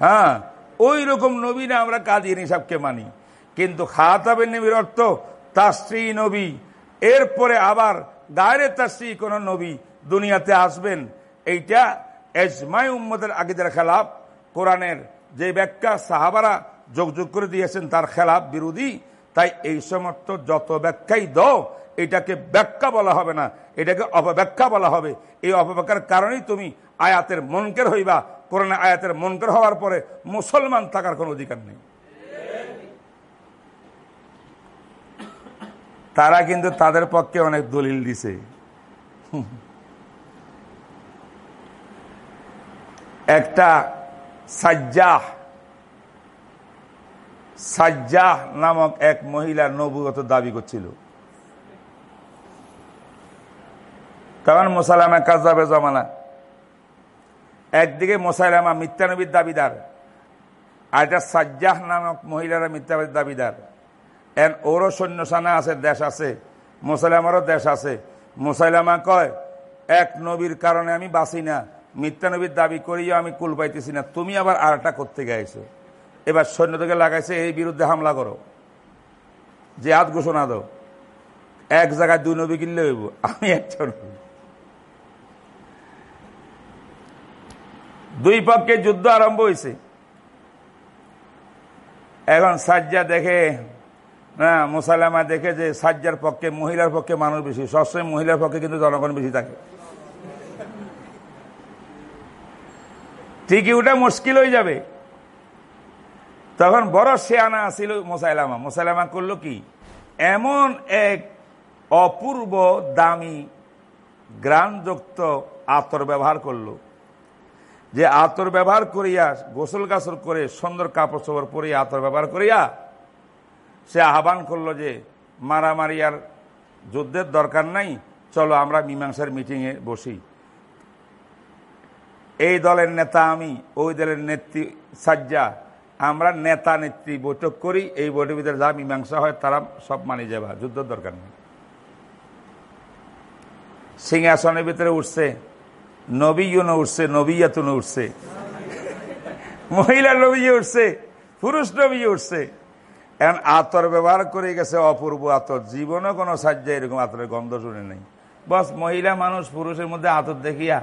হ্যাঁ? ওই রকম নবী না আমরা কাদির হিসাবকে মানি। কিন্তু খাতাবের নবীর অর্থ তাশ্রী নবী। এরপরে আবার গায়ের তাশ্রী কোন নবী দুনিয়াতে আসবেন এইটা এজমাই উম্মদের আগেদের খেলাফ। কোরআনের যে ব্যাখ্যা, সাহাবারা যোগযোগ করে দিয়েছেন, তার খেলাফ বিরোধী। তাই এই সমস্ত যত ব্যাখ্যাই দাও, এটাকে ব্যাখ্যা বলা হবে না, এটাকে অপব্যাখ্যা বলা হবে। এই অপব্যাখ্যার কারণেই তুমি আয়াতের মনকের হইবা। কোরআনে আয়াতের মনকের হওয়ার পরে মুসলমান থাকার কোনো অধিকার নেই। তারা কিন্তু তাদের পক্ষে অনেক দলিল দিছে। একটা সাজ্জাহ। সাজ্জাহ নামক এক মহিলার নবুগত দাবি করছিল। তখন মোসালামা কাজাবে জমানা। একদিকে মোসাইলামা মিথ্যানবীর দাবিদার, আর এটা সাজ্জাহ নামক মহিলারা মিথ্যাবাদীর দাবিদার। এন ওরও সৈন্যসানা আছে, দেশ আছে, মোসাইলামারও দেশ আছে। মোসাইলামা কয়, এক নবীর কারণে আমি বাঁচি না। মিথ্যা নবীর দাবি করিও আমি কুল পাইতেছি না। তুমি আবার আরটা করতে গেছো। এবার সৈন্যদেরকে লাগাইছে, এই বিরুদ্ধে হামলা করো। যে হাত ঘোষণা দাও। এক জায়গায় দুই নবী কিনলে হইব, আমি একটা নবী। দুই পক্ষে যুদ্ধ আরম্ভ হয়েছে এখন সাজ্জা দেখে, না মুসালামা দেখে যে সাজ্জার পক্ষে, মহিলার পক্ষে মানুষ বেশি, সবসময় মহিলার পক্ষে কিন্তু জনগণ বেশি থাকে। ঠিকই, ওটা মুশকিল হয়ে যাবে। তখন বড় শেয়ানা আসিল মোসাইলামা। মোসাইলামা করল কি? এমন এক অপূর্ব, দামি গ্রানযুক্ত আতর ব্যবহার করল, যে আতর ব্যবহার করিয়া, গোসল গাছল করে, সুন্দর কাপড় চোপড় পরিয়া আতর ব্যবহার করিয়া, সে আহ্বান করল যে, মারামারি আর যুদ্ধের দরকার নাই, চলো আমরা মীমাংসার মিটিংয়ে বসি। এই দলের নেতা আমি, ওই দলের নেত্রী সাজ্জা। আমরা নেতা নেত্রী বৈঠক করি, এই বৈঠকের ভিতরে যা মীমাংসা হয় তারা সব মানি যাবা, যুদ্ধের দরকার নেই। সিংহাসনের ভিতরে উঠছে নবীয়নও উঠছে, নবীয়াতুন উঠছে। মহিলা নবী উঠছে, পুরুষ নবী উঠছে। এখন আতর ব্যবহার করে গেছে অপূর্ব আতর। জীবনে কোনো সাহায্য এরকম আতরের গন্ধ শুনে নেই। বস, মহিলা মানুষ পুরুষের মধ্যে আতর দেখিয়া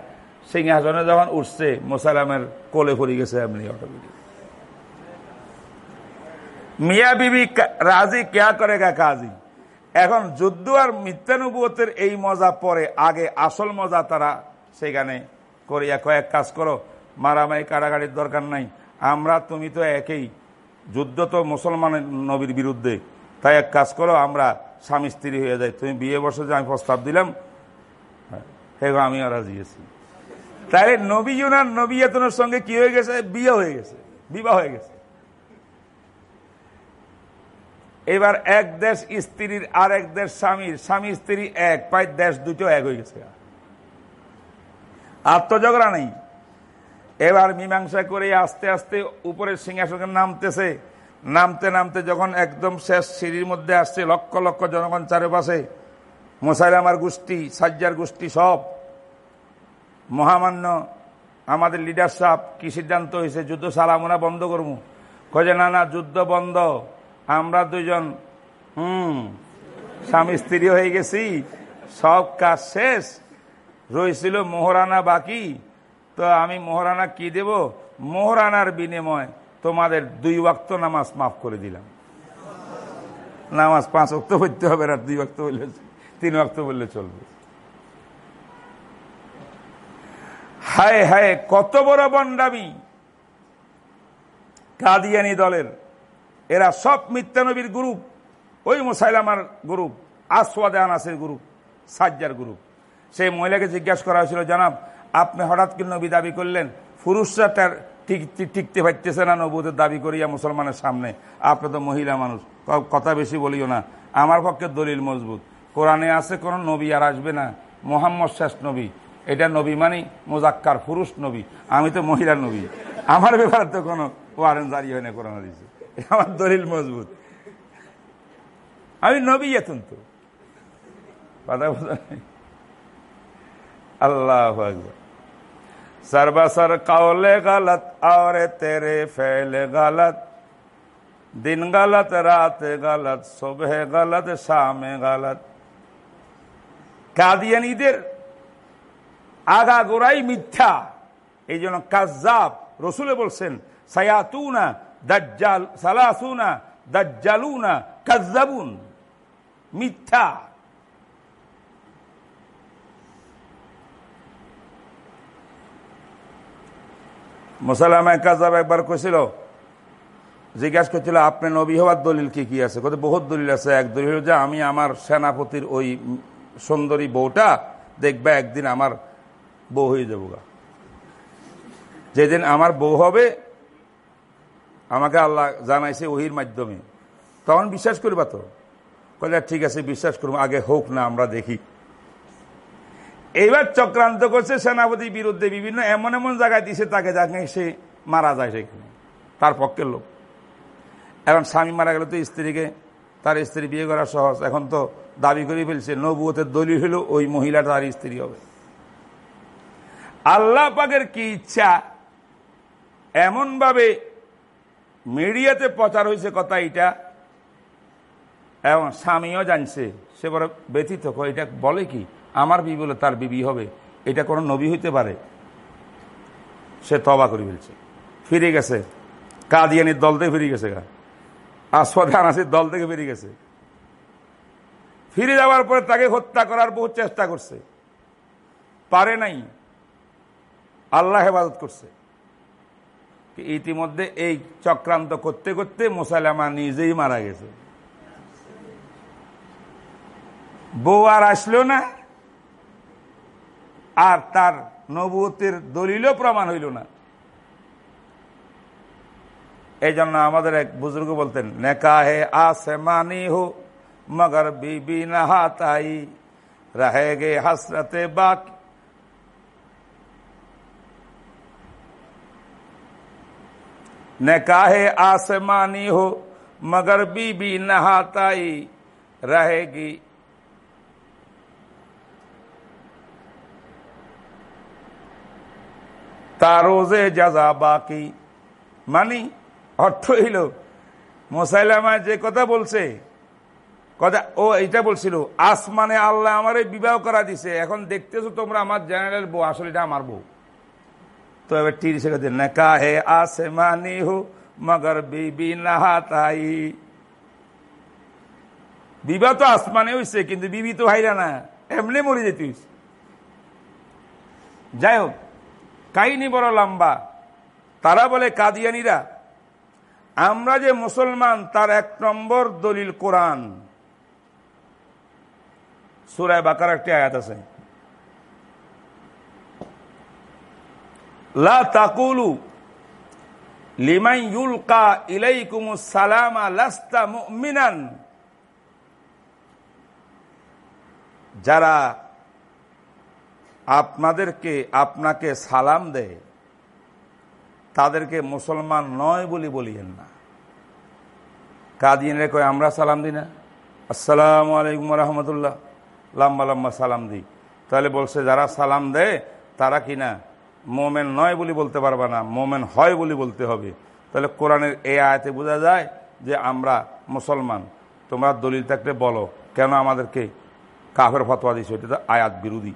সিংহাসনে যখন উঠছে মোসালামের কোলে পড়ে গেছে এমনি অটোমেটিক মিয়া বিবি রাজি কেয়া করে গা কাজী? এখন যুদ্ধ আর মিথ্যানুভূতের এই মজা পরে, আগে আসল মজা তারা সেখানে করিয়া কয়েক কাজ করো, মারামারি কারাগাড়ির দরকার নাই। আমরা, তুমি তো একেই। যুদ্ধ তো মুসলমান নবীর বিরুদ্ধে। তাই এক কাজ করো, আমরা স্বামী স্ত্রী হয়ে যাই। তুমি বিয়ে বছর যে আমি প্রস্তাব দিলাম হ্যাঁ আমিও রাজি আছি। তাহলে নবী ইউনার নবী এতনের সঙ্গে কি হয়ে গেছে? বিয়ে হয়ে গেছে। বিবাহ হয়ে গেছে। এবার এক দেশ স্ত্রীর আর এক দেশ স্বামীর। স্বামী, স্ত্রী এক পাই দেশ দুটো এক হয়ে গেছে। আর তো ঝগড়া নেই। এবার মীমাংসা করে আস্তে আস্তে উপরের সিংহাসনে নামতেছে। নামতে নামতে যখন একদম শেষ সিঁড়ির মধ্যে আসছে, লক্ষ লক্ষ জনগণ চারপাশে। মোসাইলামার গোষ্ঠী, সাজ্জার গোষ্ঠী সব। মহামান্য আমাদের লিডার সাহ কি সিদ্ধান্ত হয়েছে? যুদ্ধ সালামোনা বন্ধ করব। কয়ে না না, যুদ্ধ বন্ধ। আমরা দুজন হুম, স্বামী স্ত্রী হয়ে গেছি, সব কাজ শেষ। রয়েছিল মোহরানা বাকি। তো আমি মোহরানা কি দেব? মোহরানার বিনিময় তোমাদের দুই ওয়াক্ত নামাজ মাফ করে দিলাম। নামাজ পাঁচ অক্ত পড়তে হবে, আর দুই ওয়াক্ত বললে তিন ওয়াক্ত বললে চলবে। হায় হায়, কত বড় বন্ডামি কাদিয়ানি দলের। এরা সব মিথ্যানবীর গ্রুপ। ওই মুসাইলামার গ্রুপ, আসওয়াদে আনাসের গ্রুপ, সাজ্জার গ্রুপ। সেই মহিলাকে জিজ্ঞাসা করা হয়েছিল, জানাব, আপনি হঠাৎ কি নবী দাবি করলেন? পুরুষরা তার ঠিক টিকতে পারতেছে না নবুদের দাবি করিয়া মুসলমানের সামনে। আপনি তো মহিলা মানুষ কথা বেশি বলিও না। আমার পক্ষে দলিল মজবুত। কোরআনে আছে কোন নবী আর আসবে না। মোহাম্মদ শেষ নবী। এটা নবী মানে মোজাক্কার পুরুষ নবী, আমি তো মহিলা নবী। আমার ব্যাপারে তো কোনো ওয়ারেন জারি হয় না, কোরআন দিয়েছে আমার দলিল মজবুত। আমি নবী এতন তো। আল্লাহ আকবর। সর্বসর কৌলে গালত আর তেরে ফেলে গালত। দিন গালত, রাত গালত সুবহে গালত, শামে গলত। কাদিয়ানিদের আগাগোড়াই মিথ্যা। এই জন্য কাজাব রসুলে বলছেন, সায়াতুনা দাজ্জাল, সালাসুনা দাজ্জালুনা কাজাবুন মিথ্যা। মুসালামায় কাজাব একবার কইছিল, জিজ্ঞাসা করছিল, আপনি নবী হওয়ার দলিল কি কি আছে? কত বহুত দলিল আছে, এক দলিল যে, আমি আমার সেনাপতির ওই সুন্দরী বউটা দেখবে, একদিন আমার বউ হয়ে যাব গা। যেদিন আমার বউ হবে, আমাকে আল্লাহ জানাইছে ওহির মাধ্যমে। তখন বিশ্বাস করবা তো? কলে ঠিক আছে, বিশ্বাস করব আগে হোক না, আমরা দেখি। এইবার চক্রান্ত করছে সেনাপতির বিরুদ্ধে, বিভিন্ন এমন এমন জায়গায় দিছে তাকে যাকে সে মারা যায় সেখানে, তার পক্ষের লোক। এখন স্বামী মারা গেলে তো স্ত্রীকে, তার স্ত্রী বিয়ে করা সহজ। এখন তো দাবি করে ফেলছে, নবুয়তের দলিল হলো ওই মহিলা তার স্ত্রী হবে। আল্লাহ পাকের কি ইচ্ছা? এমনভাবে মিডিয়াতে প্রচার হয়েছে কথা এটা। এবং স্বামীও জানছে। সে বড় ব্যথিত এটা বলে কি? আমার বিবি বলে তার বিবি হবে। এটা কোনো নবী হইতে পারে? সে তবা করে ফেলছে। ফিরে গেছে। কাদিয়ানির দল থেকে ফিরে গেছে গা। আসফাদে আনাসির দল থেকে ফিরে গেছে। ফিরে যাওয়ার পরে তাকে হত্যা করার বহু চেষ্টা করছে। পারে নাই। আল্লাহ হেফাজত করছে। ইতিমধ্যে এই চক্রান্ত করতে করতে মোসালামা নিজেই মারা গেছে। বউ আর আসলো না, আর তার নবুতের দলিলও প্রমাণ হইল না। এই জন্য আমাদের এক বুজুর্গ বলতেন নেকাহে আসমানি হো, মগর বিবি নাহাতাই রহে গে হসরতে বাকি नकाहे आसमानी हो मगर बीबी नहाताई रहेगी তারোজে যাজা বাকি মানি অর্থ হইল মোসাইলামা যে কথা বলছে কথা ও এটা বলছিল আসমানে আল্লাহ আমারে বিবাহ করা দিছে এখন দেখতেছো তোমরা আমার জেনারেল বউ আসলে এটা আমার বউ এবার টির সে কথা নেকা হে আসমানি হো মগর বিবি নাহাতাই বিবাহ তো আসমানে হয়েছে কিন্তু বিবি তো ভাইরা না এমনি মরে যেতে হইছে যাই হোক কাহিনী বড় লম্বা তারা বলে কাদিয়ানিরা আমরা যে মুসলমান তার এক নম্বর দলিল কোরআন সুরায় বাকার একটি আয়াত আছে লা তাকুলু যারা আপনাদেরকে, আপনাকে সালাম দেয়, তাদেরকে মুসলমান নয় বলি বলিয়েন না। কাদিয়ানরে কয়, আমরা সালাম দিই না? আসসালামু আলাইকুম রহমতুল্লাহ। লম্বা লম্বা সালাম দিই। তাহলে বলছে, যারা সালাম দেয়, তারা কিনা মোমেন নয় বলি বলতে পারবে না, মোমেন হয় বলি বলতে হবে। তাহলে কোরআনের এই আয়াতে বোঝা যায় যে আমরা মুসলমান, তোমরা দলিল থাকলে বলো, কেন আমাদেরকে কাফের ফতোয়া দিছো এটা তো আয়াত বিরোধী।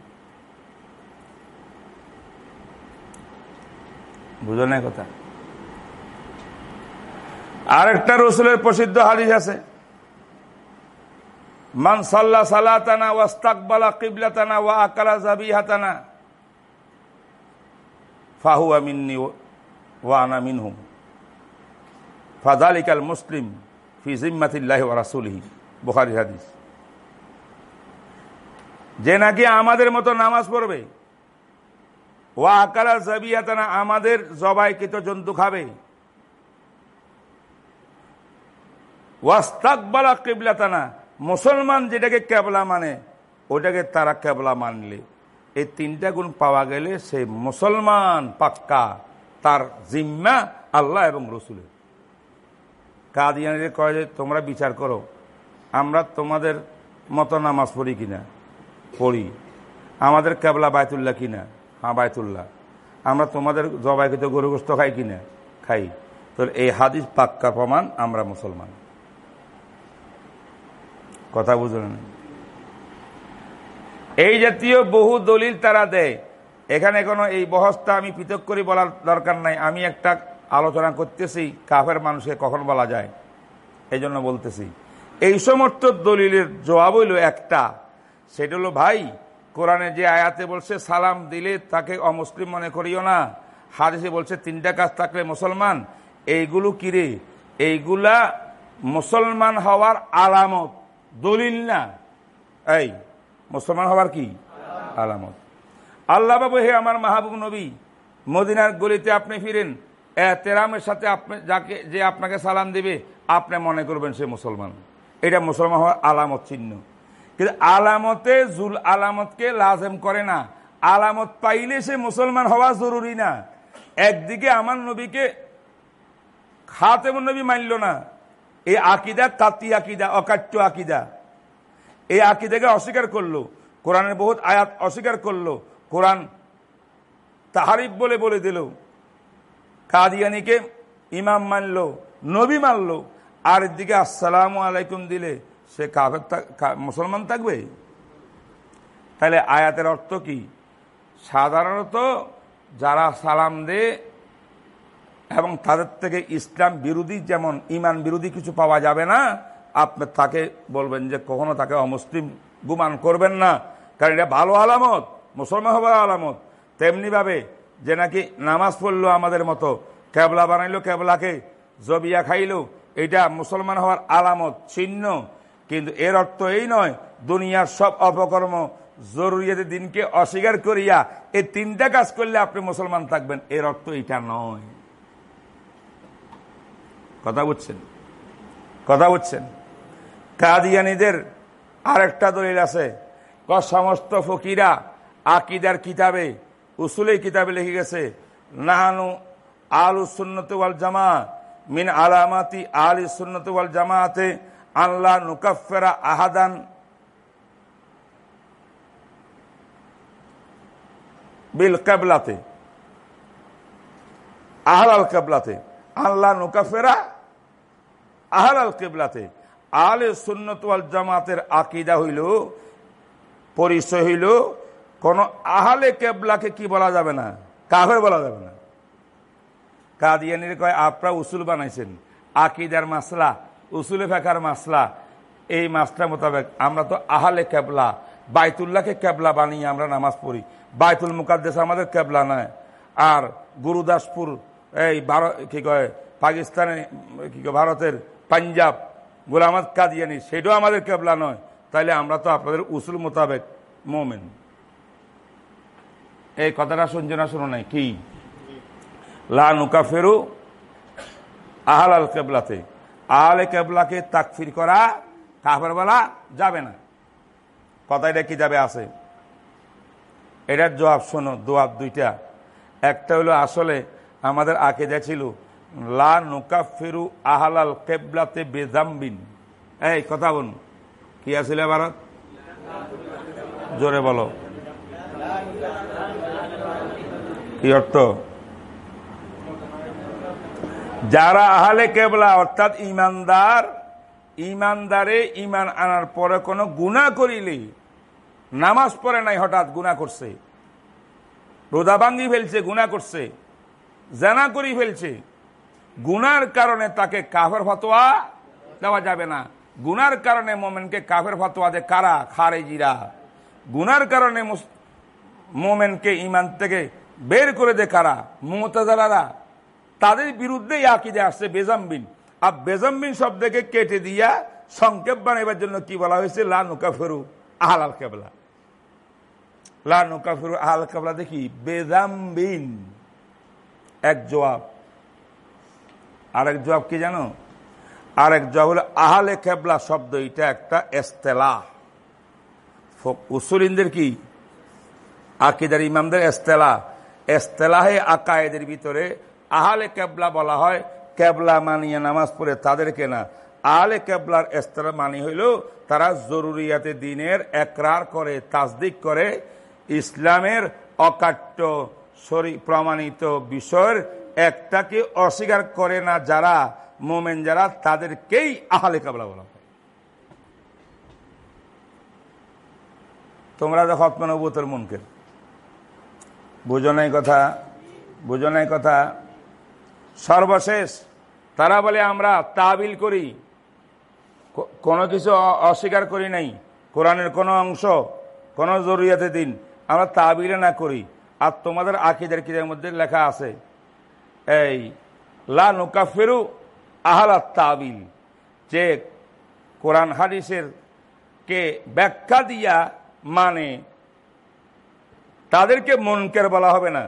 বুঝো না কথা? আরেকটা রসুলের প্রসিদ্ধ হাদিস আছে। মান সাল্লা সালাতানা ওয়াস্তাকবালা কিবলাতানা ওয়া আকালা জাবিহাতানা। ফাহু আমিন্নি ওয়া আনা মিনহুম। ফাদালিকাল মুসলিম ফি জিম্মাতিল্লাহি রাসূলিহি। বুখারী হাদিস। যে নাকি আমাদের মতো নামাজ পড়বে, ওয়া আকালা জাবিহাতানা আমাদের জবাইকৃত জন্তু খাবে। ওয়াস্তাকবালা কিবলাতানা, মুসলমান যেটাকে কেবলা মানে ওটাকে তারা কেবলা মানলে। এই তিনটা গুণ পাওয়া গেলে সে মুসলমান পাক্কা, তার জিম্মা আল্লাহ এবং রসুলের। কাদিয়ানিদের কয় যে, তোমরা বিচার করো, আমরা তোমাদের মতো নামাজ পড়ি কিনা? পড়ি। আমাদের কেবলা বায়তুল্লাহ কিনা? হ্যাঁ বায়তুল্লাহ। আমরা তোমাদের জবাইকৃত গরুগ্রস্ত খাই কিনা? খাই। তো এই হাদিস পাক্কা প্রমাণ, আমরা মুসলমান। কথা বুঝলেন? এই জাতীয় বহু দলিল তারা দেয়। এখানে কোনো এই বহসটা আমি পৃথক করে বলার দরকার নাই। আমি একটা আলোচনা করতেছি, কাফের মানুষকে কখন বলা যায়? এই জন্য বলতেছি। এই সমস্ত দলিলের জবাব হইল একটা। সেটা হলো, ভাই, কোরআনে যে আয়াতে বলছে, সালাম দিলে তাকে অমুসলিম মনে করিও না। হাদিসে বলছে, তিনটা কাজ থাকলে মুসলমান। এইগুলো কিরে এইগুলা মুসলমান হওয়ার আলামত। দলিল না। এই মুসলমান হবার কি? আলামত। আল্লাহ বাবু, হে আমার মাহবুব নবী, মদিনার গলিতে আপনি ফিরেন তেরামের সাথে আপনি যাকে, যে আপনাকে সালাম দেবে, আপনি মনে করবেন সে মুসলমান। এটা মুসলমান হওয়ার আলামত চিহ্ন। কিন্তু আলামতে, জুল আলামতকে লাজেম করে না। আলামত পাইলে সে মুসলমান হওয়া জরুরি না। একদিকে আমার নবীকে খাতেমন নবী মানল না। এই আকিদা কাতি আকিদা, অকাট্য আকিদা। এই আকিদাকে অস্বীকার করল। কোরআনের বহুত আয়াত অস্বীকার করল। কোরআন তাহারিফ বলে বলে দিল। কাদিয়ানিকে ইমাম মানল, নবী মানল। আর দিকে আসসালাম আলাইকুম দিলে সে কাফের মুসলমান থাকবে? তাহলে আয়াতের অর্থ কি? সাধারণত যারা সালাম দে এবং তাদের থেকে ইসলাম বিরোধী, যেমন ইমান বিরোধী কিছু পাওয়া যাবে না আপনি তাকে বলবেন যে কখনো তাকে অমুসলিম গুমান করবেন না, কারণ এটা ভালো আলামত, মুসলমান হবার আলামত। তেমনিভাবে যে নাকি নামাজ পড়ল আমাদের মতো ক্যাবলা বানাইলো ক্যাবলাকে জবিয়া খাইলো, এটা মুসলমান হওয়ার আলামত চিহ্ন কিন্তু এর অর্থ এই নয়, দুনিয়ার সব অপকর্ম, জরুরিয়াতে দিনকে অস্বীকার করিয়া এই তিনটা কাজ করলে আপনি মুসলমান থাকবেন, এর অর্থ এটা নয়। কথা বুঝছেন? কথা বুঝছেন? কাদিয়ানিদের আরেকটা দলিল আছে। সমস্ত ফকিরা আকিদার কিতাবে, উসুলের কিতাবে লিখে গেছে, নাহানু আল সুন্নত ওয়াল জামা মিন আলামাতি আল সুন্নত ওয়াল জামাতে আল্লাহ নুকাফেরা আহাদান। বিল কেবলাতে আহল আল আল্লাহ নুকাফেরা আহল আল কেবলাতে। আলে সুন্নতাল জামাতের আকিদা হইল, পরিচয় হইল, কোন আহলে কেবলাকে কি বলা যাবে না? কাফের বলা যাবে না। কাদিয়ানির কয়, আপনারা উসুল বানাইছেন। আকিদার মাসলা, উসুলে ফেকার মাসলা, এই মাসলা মোতাবেক আমরা তো আহালে কেবলা, বাইতুল্লাহকে কেবলা বানিয়ে আমরা নামাজ পড়ি। বাইতুল মুকাদ্দেশ আমাদের কেবলা নয়। আর গুরুদাসপুর, এই ভারত, কি কয়, পাকিস্তানে, কি কয়, ভারতের পাঞ্জাব গোলামাদ কাদিয়ানি, সেটাও আমাদের কেবলা নয়। তাইলে আমরা তো আপনাদের উসুল মোতাবেক মোমেন। এই কথাটা শুনছে না শোনো নাই? কি? লা নুকা ফেরু আহাল আল কেবলাতে। আহলে কেবলাকে তাকফির করা কাফের বলা যাবে না। কথাটা কি যাবে আছে? এটার জবাব শোনো দোয়াব দুইটা। একটা হলো আসলে আমাদের আকেদা ছিল লা নুকাফিরু আহালাল কেবলাতে বেজাম্বিন। এই, কথা বলুন। কি আছিল ভারত জোরে বলো। কি অর্থ? যারা আহালে কেবলা, অর্থাৎ ইমানদার, ইমানদারে ইমান আনার পরে কোনো গুণা করিলে, নামাজ পড়ে নাই, হঠাৎ গুণা করছে। রোদা ভাঙ্গি ফেলছে, গুণা করছে। জানা করি ফেলছে। গুনার কারণে তাকে কাফের ফতোয়া দেওয়া যাবে না। গুনার কারণে মোমেনকে কাফের ফতোয়া দে কারা? খারেজিরা। গুনার কারণে মোমেনকে ইমান থেকে বের করে দে কারা? মোতাজারা তাদের বিরুদ্ধে আকিদে আসছে বেজাম্বিন। আর বেজাম্বিন শব্দকে কেটে দিয়া সংক্ষেপ বানাইবার জন্য কি বলা হয়েছে? লা নুকা ফেরু আহাল কেবলা। লা নুকা ফেরু আহাল কেবলা দেখি, বেজাম্বিন। এক জবাব আরেক জবাব কি জানো? আরেক জবাব হলো, আহালে কেবলা শব্দ এটা একটা এস্তেলা। উসুলিনদের কি? আকিদার ইমামদের এস্তেলা। এস্তেলাহে আকায়েদের ভিতরে আহালে কেবলা বলা হয়, কেবলা মানিয়ে নামাজ পড়ে তাদেরকে না। আহলে কেবলার এস্তেলা মানি হইল, তারা জরুরিয়াতে দিনের একরার করে তাজদিক করে, ইসলামের অকাট্য প্রমাণিত বিষয়ের একটাকে অস্বীকার করে না যারা মোমেন, যারা তাদেরকেই আহালে কাবলা বলা হয়। তোমরা দেখো আত্মনবুতের মনকে বুঝো নাই কথা? বুঝো নাই কথা? সর্বশেষ তারা বলে, আমরা তাবিল করি। কোনো কিছু অস্বীকার করি নাই। কোরআনের কোনো অংশ, কোনো জরুরিয়াতে দিন। আমরা তাবিলে না করি। আর তোমাদের আকিদের কিদের মধ্যে লেখা আছে এই, লা নুকাফেরু আহালা তাবিল। যে কোরআন হাদিসের কে ব্যাখ্যা দিয়া মানে তাদেরকে মনকের বলা হবে না,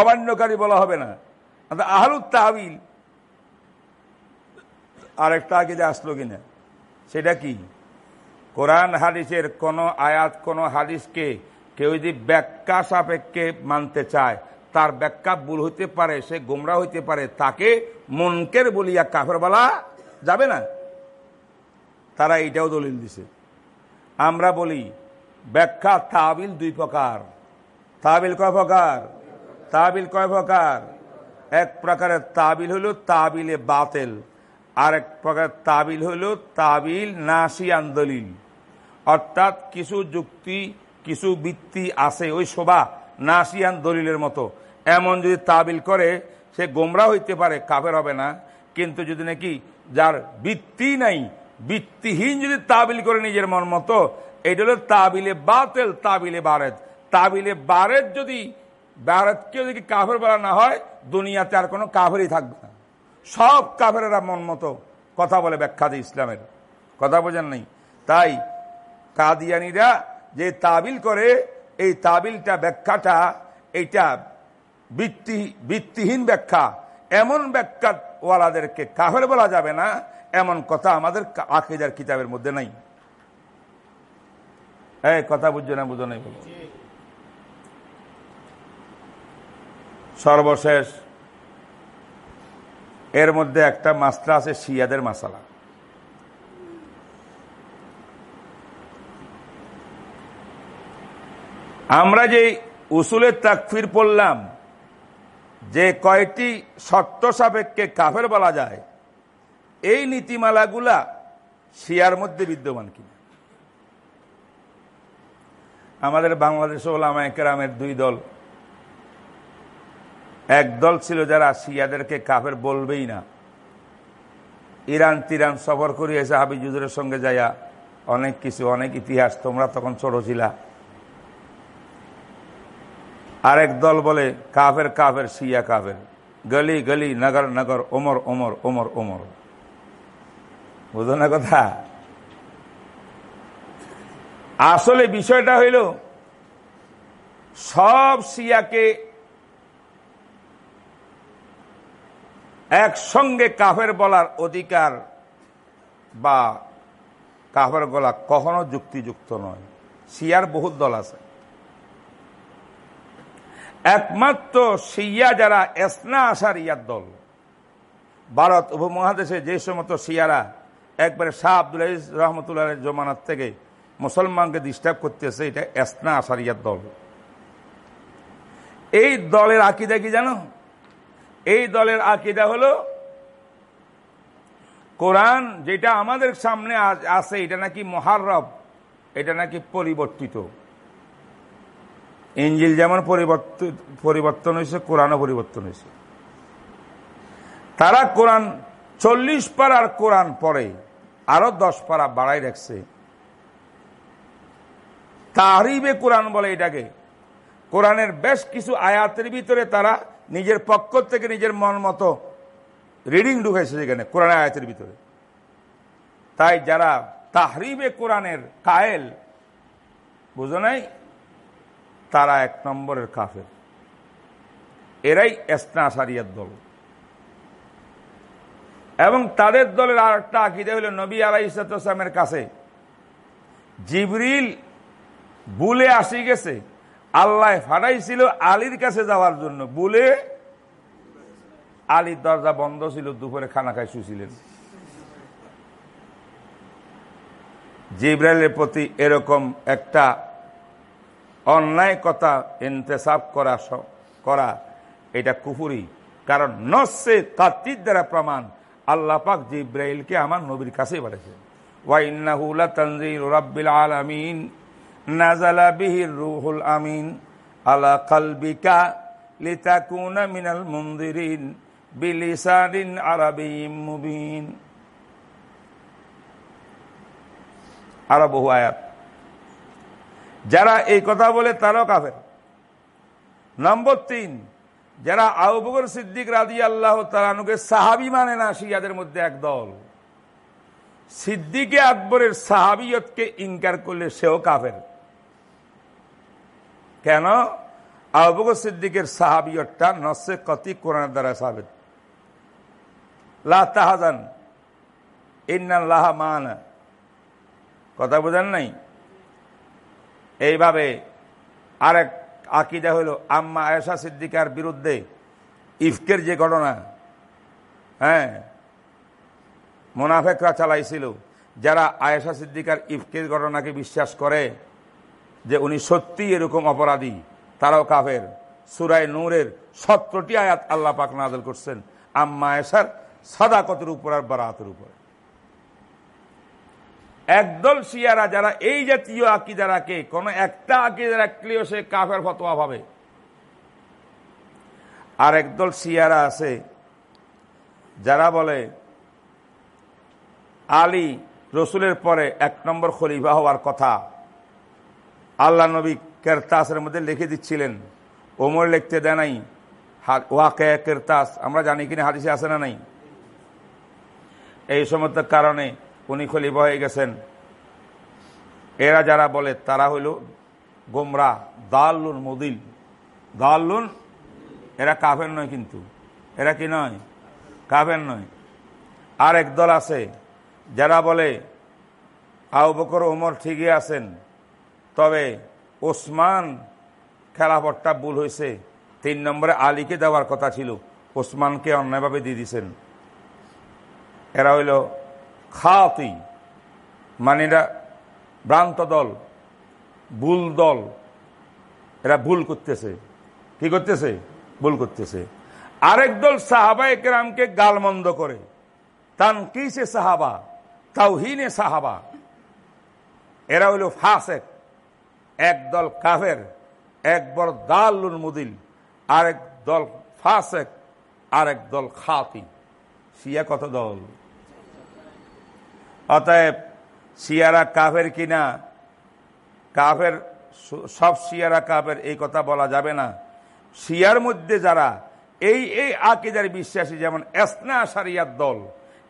অমান্যকারী বলা হবে না। আহলুত তাহবিল আরেকটা আগে যে আসলো কিনা, সেটা কি? কোরআন হাদিসের কোন আয়াত, কোন হাদিসকে কেউ যদি ব্যাখ্যা সাপেক্ষে মানতে চায় তার ব্যাখ্যা ভুল হইতে পারে, সে গোমরা হইতে পারে, তাকে মনকের বলিয়া কাফের বলা যাবে না। তারা এইটাও দলিল দিছে। আমরা বলি, ব্যাখ্যা তাবিল দুই প্রকার। তাবিল কয় প্রকার? তাবিল কয় প্রকার? এক প্রকারের তাবিল হইল তাবিলে বাতেল আর এক প্রকার তাবিল হইল তাবিল নাসিয়ান দলিল। অর্থাৎ কিছু যুক্তি, কিছু বৃত্তি আছে, ওই শোভা নাসিয়ান দলিলের মতো। এমন যদি তাবিল করে, সে গোমরা হইতে পারে, কাফের হবে না। কিন্তু যদি নাকি যার বৃত্তি নাই বৃত্তিহীন যদি তাবিল করে নিজের মন মতো, এটা হলো তাবিলে বাতেল, তাবিলে বারেদ তাবিলে বারেদ যদি বারেদকে যদি কাফের বলা না হয়, দুনিয়াতে আর কোনো কাফেরই থাকবে না। সব কাফেরা মন মতো কথা বলে ব্যাখ্যা দিয়ে ইসলামের। কথা বোঝেন নাই। তাই কাদিয়ানিরা যে তাবিল করে এই তাবিলটা ব্যাখ্যাটা, এইটা বৃত্তি বৃত্তিহীন ব্যাখ্যা। এমন ব্যাখ্যা ওয়ালাদেরকে কাফের বলা যাবে না, এমন কথা আমাদের আকিদার কিতাবের মধ্যে নাই। হ্যাঁ কথা বুঝছে না বুঝো নাই বলো। সর্বশেষ, এর মধ্যে একটা মাস্টার আছে শিয়াদের মাসালা। আমরা যে উসুলের তাকফির পড়লাম, যে কয়টি শর্ত সাপেক্ষে কাফের বলা যায়, এই নীতিমালাগুলা শিয়ার মধ্যে বিদ্যমান কিনা? আমাদের বাংলাদেশ ওলামা একরামের দুই দল, এক দল ছিল যারা শিয়াদেরকে কাফের বলবেই না। ইরান তিরান সফর করিয়েছে হাবিজুদের সঙ্গে যাইয়া, অনেক কিছু, অনেক ইতিহাস, তোমরা তখন ছোট ছিলা। আরেক দল বলে, কাফের কাফের, শিয়া কাফের। গলি গলি, নগর নগর, ওমর ওমর ওমর ওমর। বুঝো না কথা? আসলে বিষয়টা হইল, সব শিয়াকে একসঙ্গে কাফের বলার অধিকার বা কাফের গলা কখনো যুক্তিযুক্ত নয়। শিয়ার বহুত দল আছে। একমাত্র শিয়া যারা এসনা আসার ইয়ার দল। ভারত উপমহাদেশে যে সমস্ত শিয়ারা একবারে শাহ আব্দুল রহমতুল্লাহ জমানার থেকে মুসলমানকে ডিস্টার্ব করতেছে, এটা এসনা আসারিয়ার দল। এই দলের আকিদা কি জানো? এই দলের আকিদা হলো, কোরআন যেটা আমাদের সামনে আছে, এটা নাকি মহারব, এটা নাকি পরিবর্তিত। ইঞ্জিল যেমন পরিবর্তন পরিবর্তন হয়েছে, কোরআনও পরিবর্তন হয়েছে। তারা কোরআন চল্লিশ পাড়ার কোরআন পরে আরও দশ পাড়া বাড়াই রাখছে। তাহরিবে কোরআন বলে এটাকে। কোরআনের বেশ কিছু আয়াতের ভিতরে তারা নিজের পক্ষ থেকে নিজের মন মতো রিডিং ঢুকেছে সেখানে কোরআন আয়াতের ভিতরে। তাই যারা তাহরিবে কোরআনের কায়েল, বুঝো নাই? তারা এক নম্বরের কাফের। এরাই এসনা আসারিয়ার দল। এবং তাদের দলের আর একটা আকিদে হল নবী আলাই ইসামের কাছে, জিবরিল বুলে আসি গেছে, আল্লাহ ফাটাইছিল আলীর কাছে যাওয়ার জন্য। বুলে আলীর দরজা বন্ধ ছিল, দুপুরে খানা খাই শুছিলেন জিব্রাইলের প্রতি এরকম একটা অন্যায় কথা ইন্তেসাব করা করা, এটা কুফুরি। কারণ নসে কাতির দ্বারা প্রমাণ, আল্লাহ পাক জিব্রাইলকে আমার নবীর কাছে আলামিন নাজালা আমিন, আলা মুবিন। আরও বহু আয়াত। যারা এই কথা বলে তারাও কাফের। নম্বর তিন, যারা আউবকর সিদ্দিক রাজি আল্লাহ তালানুকে সাহাবি মানে না, শিয়াদের মধ্যে এক দল। সিদ্দিকে আকবরের সাহাবিয়তকে ইনকার করলে সেও কাফের। কেন? আবুবকর সিদ্দিকের সাহাবিয়তটা নসে কতি কোরআনের দ্বারা সাবেদ লা তাহাজান, ইন্নাল্লাহ মান। কথা বোঝেন নাই? এইভাবে আরেক আকিদা হইল আম্মা আয়েশা সিদ্দিকার বিরুদ্ধে ইফকের যে ঘটনা হ্যাঁ মোনাফেকরা চালাইছিল, যারা আয়েশা সিদ্দিকার ইফকের ঘটনাকে বিশ্বাস করে যে উনি সত্যি এরকম অপরাধী, তারাও কাফের। সুরায় নূরের সত্তরটি আয়াত আল্লাহ পাক নাজল করছেন, আম্মা আয়েশার সাদাকতের উপর আর বারাতের উপর। একদল শিয়ারা যারা এই জাতীয় আকিদারাকে কোন একটা আকিদা রাখলেও সে কাফের ফতোয়া পাবে। আর একদল শিয়ারা আছে, যারা বলে, আলী রসুলের পরে এক নম্বর খলিফা হওয়ার কথা। আল্লাহ নবী কেরতাসের মধ্যে লিখে দিচ্ছিলেন, ওমর লিখতে দেয় নাই ওয়াকে কেরতাস, আমরা জানি কিনা হাদিসে আসে না নাই? এই সমস্ত কারণে উনি খলিফা হয়ে গেছেন। এরা যারা বলে, তারা হইল গোমরা, দাল্লুন মদিল। দাল্লুন, এরা কাফের নয় কিন্তু। এরা কি নয়? কাফের নয়। আর এক দল আছে, যারা বলে আউ বকর ওমর ঠিকই আছেন, তবে ওসমান খেলাফটটা ভুল হয়েছে। তিন নম্বরে আলীকে দেওয়ার কথা ছিল। ওসমানকে অন্যায়ভাবে দিয়ে দিছেন এরা হইল খাতি মানে এরা ভ্রান্ত দল, ভুল দল, এরা ভুল করতেছে। কি করতেছে? ভুল করতেছে। আরেক দল সাহাবা একরামকে গালমন্দ করে। তান কিসে সাহাবা? তাওহিনে সাহাবা। এরা হইল ফাসেক। একদল কাফের, এক বড় দালুল মুদিল, আরেক দল ফাসেক, আরেক দল খাতি। শিয়া কত দল? অতএব শিয়ারা কাফের কিনা? কাফের সব শিয়ারা কাফের এই কথা বলা যাবে না। শিয়ার মধ্যে যারা, এই এই আকিদার বিশ্বাসী যেমন এসনা সারিয়ার দল,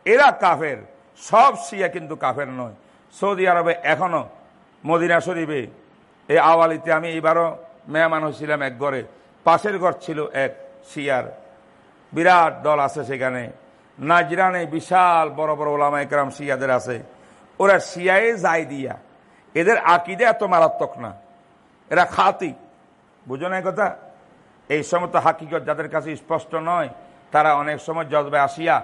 এরা কাফের। সব শিয়া কিন্তু কাফের নয়। সৌদি আরবে এখনও, মদিনা শরীফে, এই আওয়ালিতে আমি এইবারও মেহমান হয়েছিলাম এক ঘরে পাশের ঘর ছিল এক শিয়ার বিরাট দল আছে সেখানে। নাজরানে বিশাল বড় বড় ওলামা একরাম শিয়াদের আছে। ওরা শিয়ায় যাই দিয়া এদের আকিদে এত মারাত্মক না। এরা খাতি। বুঝো না কথা? এই সময় তো হাকিকত যাদের কাছে স্পষ্ট নয়, তারা অনেক সময় জজবে আসিয়া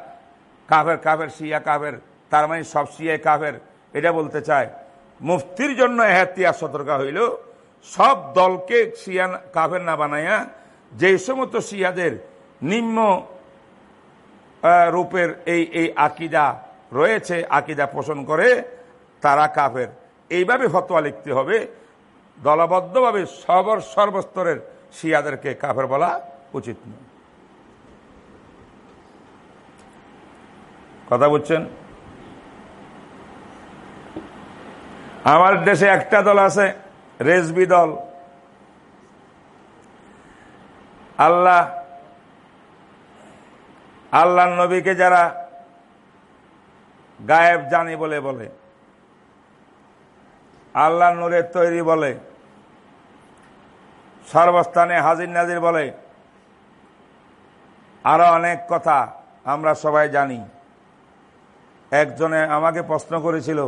কাভের কাভের শিয়া কাভের তার মানে সব শিয়ায় কাভের এটা বলতে চায়। মুফতির জন্য এহাতিয়া সতর্ক হইল, সব দলকে শিয়া কাভের না বানাইয়া যে সমস্ত শিয়াদের নিম্ন রূপের এই এই আকিদা রয়েছে, আকিদা পোষণ করে তারা কাফের। এইভাবে ফতোয়া লিখতে হবে, দলবদ্ধভাবে সবর সর্বস্তরের শিয়াদেরকে কাফের বলা উচিত নয়। কথা বলছেন আমার দেশে একটা দল আছে, রেজবি দল। আল্লাহ আল্লাহ নবীকে যারা গায়েব জানি বলে বলে আল্লাহ নূরের তৈরি বলে, সর্বস্থানে হাজির নাজির বলে, আরও অনেক কথা আমরা সবাই জানি। একজনে আমাকে প্রশ্ন করেছিল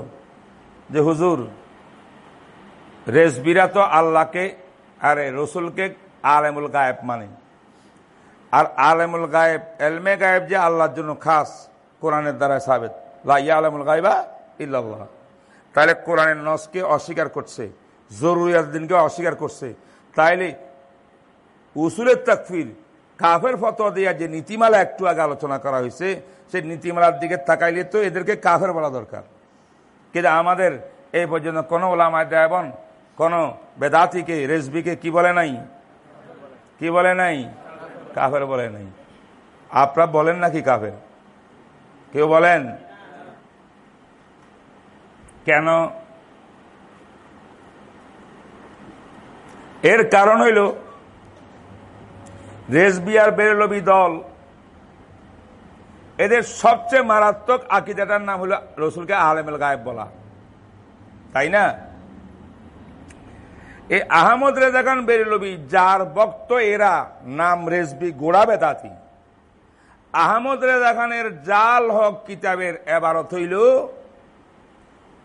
যে, হুজুর, রেসবিরা তো আল্লাহকে আরে রসুলকে আলেমুল গায়েব মানে। আর আলেমুল গায়েব, এলমে গায়েব যে আল্লাহর জন্য খাস, কোরআনের দ্বারা সাবেত। লাইয়া আলমুল গায়েবা ইল্লাল্লাহ। তাহলে কোরআনের নসকে অস্বীকার করছে, জরুরিয়াত দিনকে অস্বীকার করছে। তাইলে উসুলের তাকফির, কাফের ফতোয়া দিয়া যে নীতিমালা একটু আগে আলোচনা করা হয়েছে, সেই নীতিমালার দিকে তাকাইলে তো এদেরকে কাফের বলা দরকার। কিন্তু আমাদের এই পর্যন্ত কোনো ওলামায় দেবন কোনো বেদাতিকে, রেজবিকে কি বলে নাই? কি বলে নাই? কাফের বলে নাই। আপনারা বলেন নাকি কাফের? কেউ বলেন? কেন? এর কারণ হইল রেজবি আর বেরলবি দল, এদের সবচেয়ে মারাত্মক আকিদাটার নাম হলো রসুলকে আলেমেল গায়েব বলা। তাই না? এই আহমদ রেজা খান বেরলবি যার বক্ত এরা, নাম রেজবি গোড়া বেদাতি আহমদ রেজা খানের জাল হক কিতাবের এবারত হইল,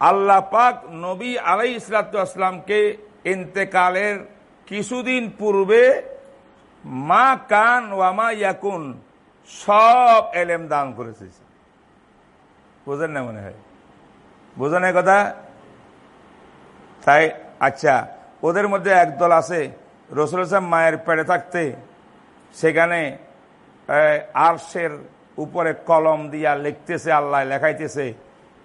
আল্লাহ পাক নবী আলাই ইসলাতামকে ইন্তেকালের কিছুদিন পূর্বে মা কান ওয়ামা ইয়াকুন সব এলেম দান করেছে। বোঝেন না মনে হয়? বোঝেন কথা? তাই আচ্ছা ওদের মধ্যে একদল আছে রসুল সাহেব মায়ের পেড়ে থাকতে, সেখানে আরশের উপরে কলম দিয়া লিখতেছে, আল্লাহ লেখাইতেছে,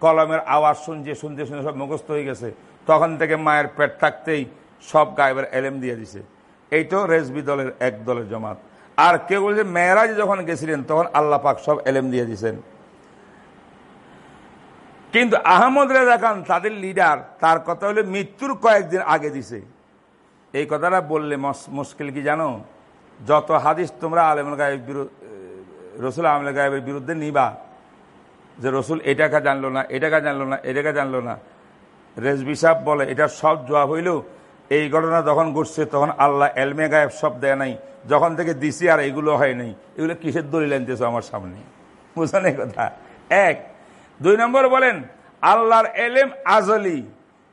কলমের আওয়াজ শুনছে, শুনতে শুনতে সব মুখস্থ হয়ে গেছে। তখন থেকে মায়ের পেট থাকতেই সব গায়েবের এলেম দিয়ে দিছে। এইটাও রেজবি দলের এক দলের জমাত। আর কেউ বলছে মেয়েরাজ যখন গেছিলেন, তখন আল্লাহ পাক সব এলেম দিয়ে দিছেন। কিন্তু আহমদ রেজা খান, তাদের লিডার তার কথা হলে মৃত্যুর কয়েকদিন আগে দিছে। এই কথাটা বললে মুশকিল কি জানো? যত হাদিস তোমরা আলমুল গায়েব রসুল আহমদ গায়েবের বিরুদ্ধে নিবা, যে রসুল এটাকা জানলো না এটাকা জানলো না এটাকা জানলো না। রেজবি সাহ বলে, এটা সব জবাব হইল, এই ঘটনা যখন ঘটছে, তখন আল্লাহ এলমে গায়েব সব দেয় নাই। যখন থেকে দিছি আর এগুলো হয় নাই। এগুলো কিসের দলিল আনতেছে আমার সামনে? বুঝলেন কথা? এক দুই নম্বর বলেন, আল্লাহর এলেম আজলি।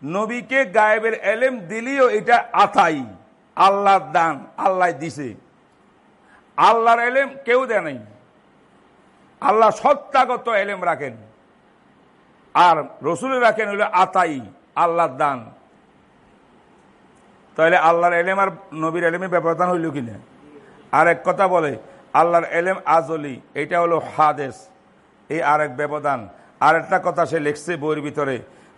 নবীকে গায়েবের এলেম দিলিও এটা আতাই আল্লাহর দান আল্লাহ দিছে। আল্লাহর এলেম কেউ দেয় নাই। আল্লাহ সত্যাগত এলেম রাখেন। আর রসুল রাখেন হলো আতাই আল্লাহর দান। তাহলে আল্লাহর এলেম আর নবীর এলেমের ব্যবধান হইল কিনা? আর এক কথা বলে, আল্লাহর এলেম আজলি, এটা হলো হাদেশ এই আর এক ব্যবধান। আর একটা কথা সে লিখছে বইয়ের ভিতরে,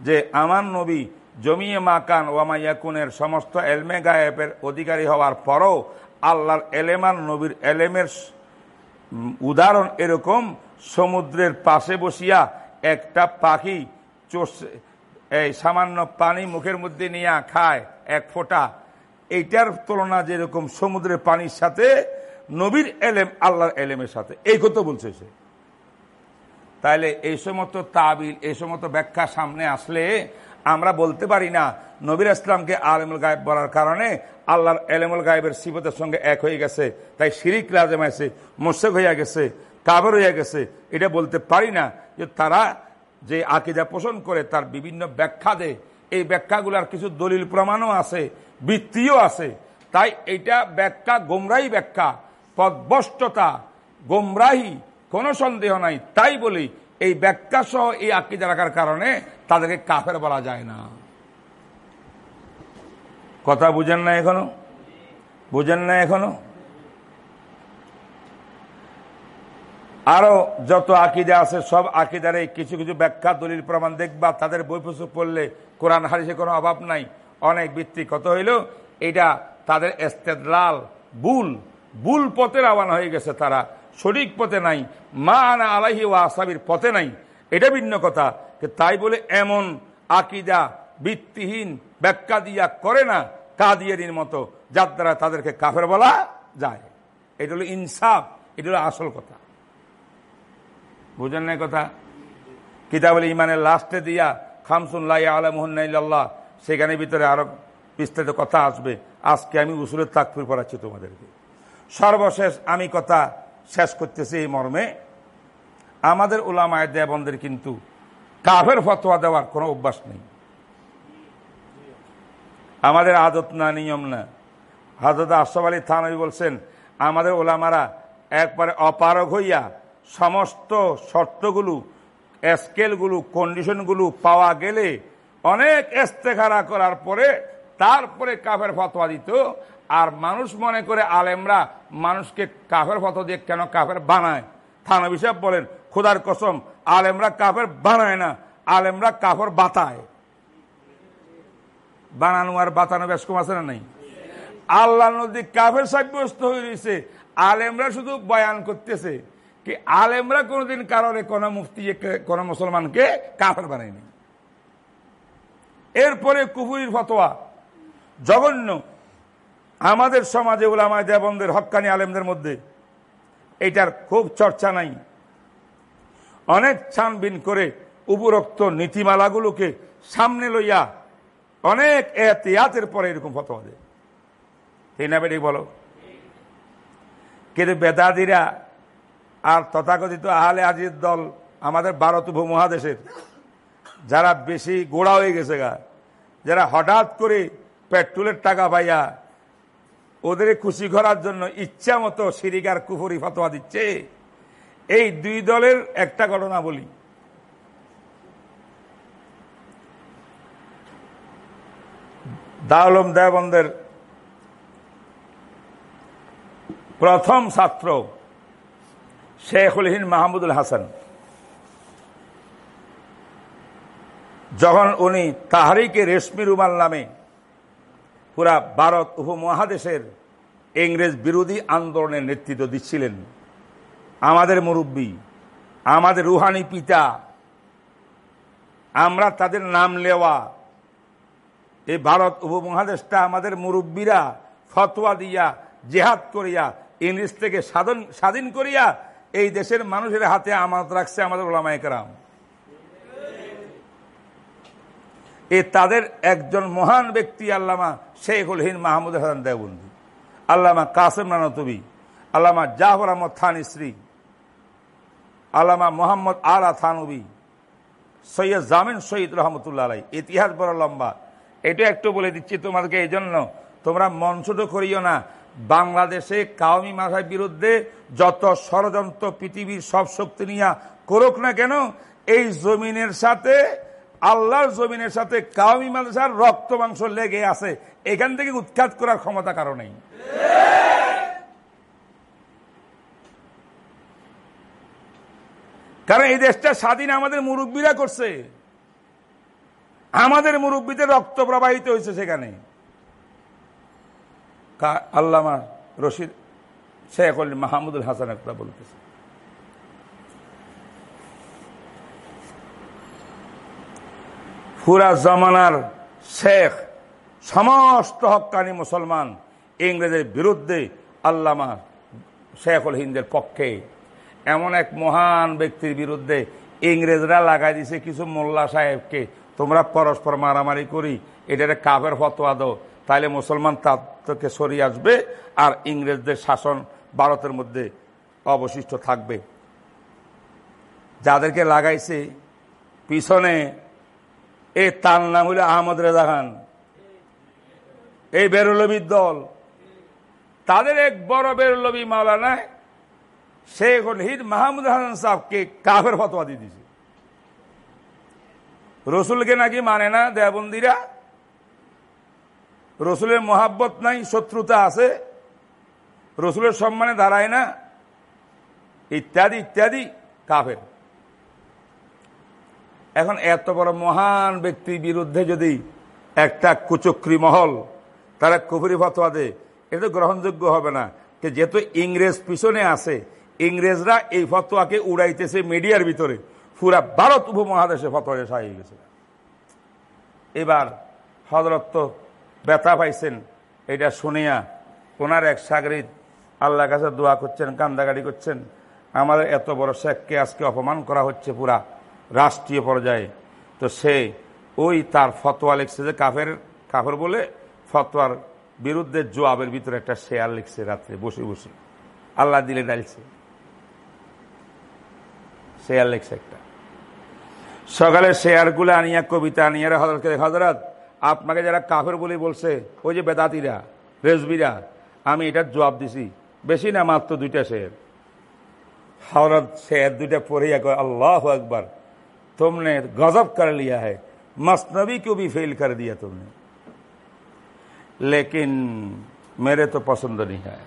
যে আমার নবী জমিয়ে মাকান ওয়ামাইয়াকুনের সমস্ত এলমে গায়েবের অধিকারী হওয়ার পরও আল্লাহর এলেমান নবীর এলেমের উদাহরণ এরকম, সমুদ্রের পাশে বসিয়া একটা পাখি চষে, এই সামান্য পানি মুখের মধ্যে নিয়ে খায় এক ফোঁটা। এইটার তুলনা যেরকম সমুদ্রের পানির সাথে, নবীর এলেম আল্লাহর এলেমের সাথে। এই কথা বলছে সে। তাইলে এই সমস্ত তাবিল, এই সমস্ত ব্যাখ্যা সামনে আসলে আমরা বলতে পারি না নবীর ইসলামকে আলমুল গায়েব বলার কারণে আল্লাহর এলেমুল গায়েবের সিবতের সঙ্গে এক হয়ে গেছে, তাই শিরিক লাজেম আছে মোশেক হইয়া গেছে কাবর হইয়া গেছে। এটা বলতে পারি না যে তারা যে আকিদা পোষণ করে তার বিভিন্ন ব্যাখ্যা দেয়। এই ব্যাখ্যাগুলার কিছু দলিল প্রমাণও আছে, বৃত্তিও আছে। তাই এটা ব্যাখ্যা গোমরাই ব্যাখ্যা পদবষ্টতা গোমরাহি কোনো সন্দেহ নাই। তাই বলি, এই ব্যাখ্যা সহ এই আকিদা রাখার কারণে তাদেরকে কাফের বলা যায় না। কথা বুঝেন না এখনও? বুঝেন না এখনও? আরও যত আকিদা আছে, সব আকিদারে কিছু কিছু ব্যাখ্যা, দলিল, প্রমাণ দেখবা, তাদের বই পুস্তক পড়লে কোরআন হারিসে কোনো অভাব নাই। অনেক ভিত্তি কত হইল? এটা তাদের এস্তেদলাল বুল বুল পথের আহ্বান হয়ে গেছে তারা। সঠিক পথে নাই মা আনা আলাহি ও আসাবির পথে নাই। এটা ভিন্ন কথা তাই বলে এমন আকিদা ভিত্তিহীন, ব্যাখ্যা দিয়া করে না কাদিয়ারির মতো, যার দ্বারা তাদেরকে কাফের বলা যায়। এটা হলো ইনসাফ, এটা হলো আসল কথা। বুঝেন না কথা? কিতাবুল ইমানের লাস্টে দিয়া খামসুন খামসুল্লাহ আলমহল্লাহ সেখানে ভিতরে আরও বিস্তারিত কথা আসবে। আজকে আমি উসুলের তাকফির পড়াচ্ছি তোমাদেরকে। সর্বশেষ আমি কথা শেষ করতেছে এই মর্মে। আমাদের ওলামায় দেবনদের কিন্তু কাফের ফতোয়া দেওয়ার কোনো অভ্যাস নেই। আমাদের আদত না, নিয়ম না। হাজরত আশরফ আলী থানবী বলছেন, আমাদের ওলামারা একবারে অপারগ হইয়া সমস্ত শর্তগুলো, স্কেলগুলো, কন্ডিশনগুলো পাওয়া গেলে অনেক এস্তেখারা করার পরে তারপরে কাফের ফতোয়া দিত। আর মানুষ মনে করে আলেমরা মানুষকে কাফের ফটো দিয়ে কেন কাফের বানায়? থানবী সাহেব বলেন, খোদার কসম, আলেমরা কাফের বানায় না, আলেমরা কাফের বাতায়। বানানো আর বাতানো বেশ কম আছে না নাই? আল্লাহ নদী কাফের সাব্যস্ত হয়ে রয়েছে। আলেমরা শুধু বয়ান করতেছে কি আলেমরা কোনোদিন কারণে কোন মুফতি, কোন মুসলমানকে কাফের বানায়নি। এরপরে কুফুরির ফতোয়া। জঘন্য। আমাদের সমাজে ওলামায় দেবন্দের হকানি আলেমদের মধ্যে এটার খুব চর্চা নাই। অনেক ছানবিন করে উপরোক্ত নীতিমালাগুলোকে সামনে লইয়া অনেক এহতিয়াতের পরে এরকম ফতোয়া দেয়। এই না বেটি বলো? কিন্তু বেদাদিরা আর তথাকথিত আহলে আজির দল আমাদের ভারত উপমহাদেশের যারা বেশি গোড়া হয়ে গেছে গা, যারা হঠাৎ করে পেট্রোলের টাকা পাইয়া ওদের খুশি করার জন্য ইচ্ছা মতো সিরিকার কুফরি ফতোয়া দিচ্ছে। এই দুই দলের একটা ঘটনা বলি। দাউলম দেবন্দের প্রথম ছাত্র শেখুল হিন মাহমুদুল হাসান। যখন উনি তাহারিকে রেশমি রুমাল নামে পুরা ভারত উপমহাদেশের ইংরেজ বিরোধী আন্দোলনের নেতৃত্ব দিচ্ছিলেন। আমাদের মুরব্বী, আমাদের রুহানি পিতা, আমরা তাদের নাম নেওয়া এই ভারত উপমহাদেশটা আমাদের মুরব্বীরা ফতোয়া দিয়া, জেহাদ করিয়া, ইংরেজ থেকে স্বাধীন স্বাধীন করিয়া এই দেশের মানুষের হাতে আমানত রাখছে আমাদের ওলামায়করাম এ তাদের একজন মহান ব্যক্তি আল্লামা শেখুল হিন মাহমুদ হাসান দেবন্দি আল্লামা কাসেম রানতবি, আল্লামা জাহর আহমদ থান ইসরি আল্লামা মোহাম্মদ আলা থানবি, সৈয়দ জামিন সৈয়দ রহমতুল্লাহ আলাই ইতিহাস বড় লম্বা। এটা একটু বলে দিচ্ছি তোমাদেরকে এই জন্য তোমরা মঞ্চট করিও না, বাংলাদেশে কাউমি মাথার বিরুদ্ধে যত ষড়যন্ত্র পৃথিবীর সব শক্তি নিয়ে করুক না কেন, এই জমিনের সাথে আল্লাহর জমিনের সাথে কাউমি মাদ্রাসার রক্ত মাংস লেগে আছে, এখান থেকে উৎখাত করার ক্ষমতা কারও নেই। কারণ এই দেশটা স্বাধীন আমাদের মুরব্বীরা করছে। আমাদের মুরব্বীদের রক্ত প্রবাহিত হয়েছে সেখানে। আল্লামা রশিদ শেখ মাহমুদুল হাসান একটা বলতেছে। পুরা জমানার শেখ, সমস্ত হকানি মুসলমান ইংরেজের বিরুদ্ধে আল্লামা শেখুল হিন্দের পক্ষে। এমন এক মহান ব্যক্তির বিরুদ্ধে ইংরেজরা লাগাই দিছে কিছু মোল্লা সাহেবকে, তোমরা পরস্পর মারামারি করি, এটারে কাফের ফতোয়া দাও তাহলে মুসলমান তার থেকে সরিয়ে আসবে আর ইংরেজদের শাসন ভারতের মধ্যে অবশিষ্ট থাকবে। যাদেরকে লাগাইছে, পিছনে এই তার নাম হইল আহমদ রেজা খান। এই বেরুলবির দল। তাদের এক বড় বেরুলবি মাওলানা শেখ হিদ মাহমুদ হাসান সাহকে কাফের ফতোয়া দিয়ে দিছে রসুলকে নাকি মানে না দেবন্দিরা রসুলের মোহাব্বত নাই, শত্রুতা আছে। রসুলের সম্মানে দাঁড়ায় না। ইত্যাদি ইত্যাদি, কাফের। এখন এত বড় মহান ব্যক্তির বিরুদ্ধে যদি একটা কুচক্রি মহল তারা কুফুরি ফতোয়া দেয় এটা গ্রহণযোগ্য হবে না। যেহেতু ইংরেজ পিছনে আছে, ইংরেজরা এই ফতোয়াকে উড়াইতেছে মিডিয়ার ভিতরে। পুরা ভারত উপমহাদেশে ফতোয়া হয়ে গেছে। এবার হজরত তো ব্যথা পাইছেন, এটা শুনিয়া ওনার এক সাগরিদ আল্লাহ কাছে দোয়া করছেন কান্দাগাড়ি করছেন, আমাদের এত বড় শেখকে আজকে অপমান করা হচ্ছে পুরা। রাষ্ট্রীয় পর্যায়ে। তো সে ওই তার ফতোয়া লিখছে যে কাফের কাফের বলে ফতোয়ার বিরুদ্ধে জোয়াবের ভিতরে একটা শেয়ার লিখছে রাত্রে, বসে বসে। আল্লাহ দিলে ডালছে শেয়ার লিখছে একটা। সকালে শেয়ারগুলো আনিয়া, কবিতা আনিয়া হজরতকে হজরত আপনাকে যারা কাফের বলে বলছে, ওই যে বেদাতিরা, রেজবিরা, আমি এটার জবাব দিছি। বেশি না, মাত্র দুইটা শেয়ার হজরত শেয়ার দুইটা পড়ে, আল্লাহ একবার तुमने गजब कर लिया है मसनबी को भी फेल कर दिया तुमने लेकिन मेरे तो पसंद नहीं है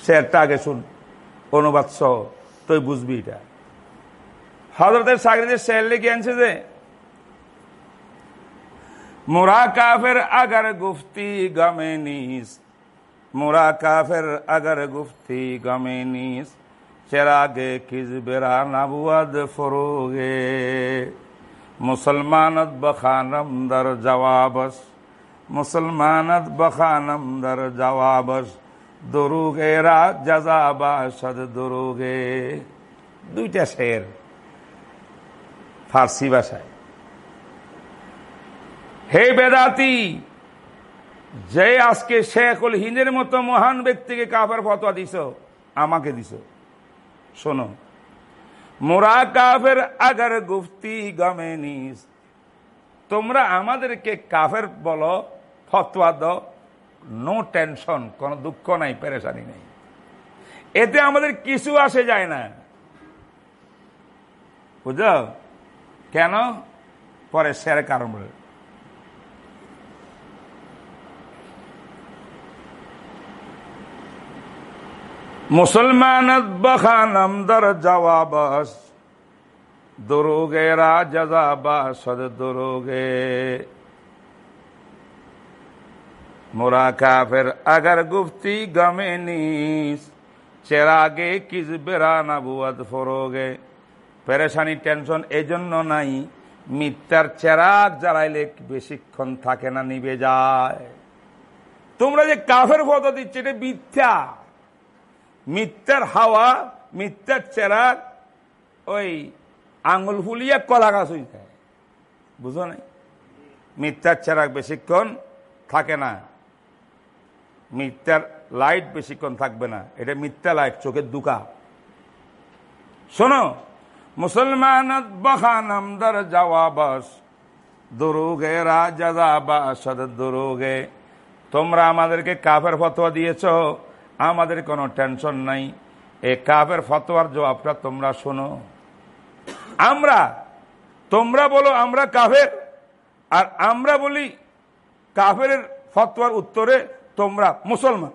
শেরটা আগে শুন অনুবাদ সহ তুই বুঝবি এটা হজরতের সাগরিদের শের লিখে আনছে যে মোরা কাফের আগার গুফতি গমে নিস মোরা কাফের আগার গুফতি গমে নিস চেরাগে কিজবেরা নাবুয়াদ ফরোগে মুসলমানত বখানম দর জওয়াবস মুসলমানত বখানম দর জওয়াবস দরুগেরা জাজাবা সদ দরুগে দুইটা শের ফার্সি ভাষায় হে বেদাতি যে আজকে শেখুল হিন্দের মতো মহান ব্যক্তিকে কাফের ফতোয়া দিছ আমাকে দিছ শোনো। মোরা কাফের আগার গুফতি গমে নিস তোমরা আমাদেরকে কাফের বলো, ফতোয়া দাও। নো টেনশন কোনো দুঃখ নাই, পেরেশানি নেই। এতে আমাদের কিছু আসে যায় না। বুঝলো? কেন? পরে সের কারণ বলে। মুসলমানত বখানম দর জওয়াবস, দরোগে রাজা মোরা কাফের আগার গুফতি গমে নিস, চেরাগে কিস বেরা নাবুয়াদ ফরোগে। পেরেশানি টেনশন এই জন্য নাই, মিথ্যার চেরাগ জ্বালাইলে বেশিক্ষণ থাকে না, নিবে যায়। তোমরা যে কাফের ফটো দিচ্ছে, এটা মিথ্যা। মিথ্যার হাওয়া মিথ্যার চেরাগ ওই আঙুল ফুলিয়া কলা গাছ হয়ে। যায় বুঝো নাই? মিথ্যার চেরাগ বেশিক্ষণ থাকে না। মিথ্যার লাইট বেশিক্ষণ থাকবে না। এটা মিথ্যা লাইট, চোখের দুকা। শোনো মুসলমান বখানমদর জওয়াবস দুরুগে রাজা বাসদ দুরুগে। তোমরা আমাদেরকে কাফের ফতোয়া দিয়েছ। আমাদের কোনো টেনশন নাই। এই কাফের ফতোয়ার জবাবটা তোমরা শোনো। আমরা, তোমরা বলো আমরা কাফের, আর আমরা বলি কাফের ফতোয়ার উত্তরে তোমরা মুসলমান।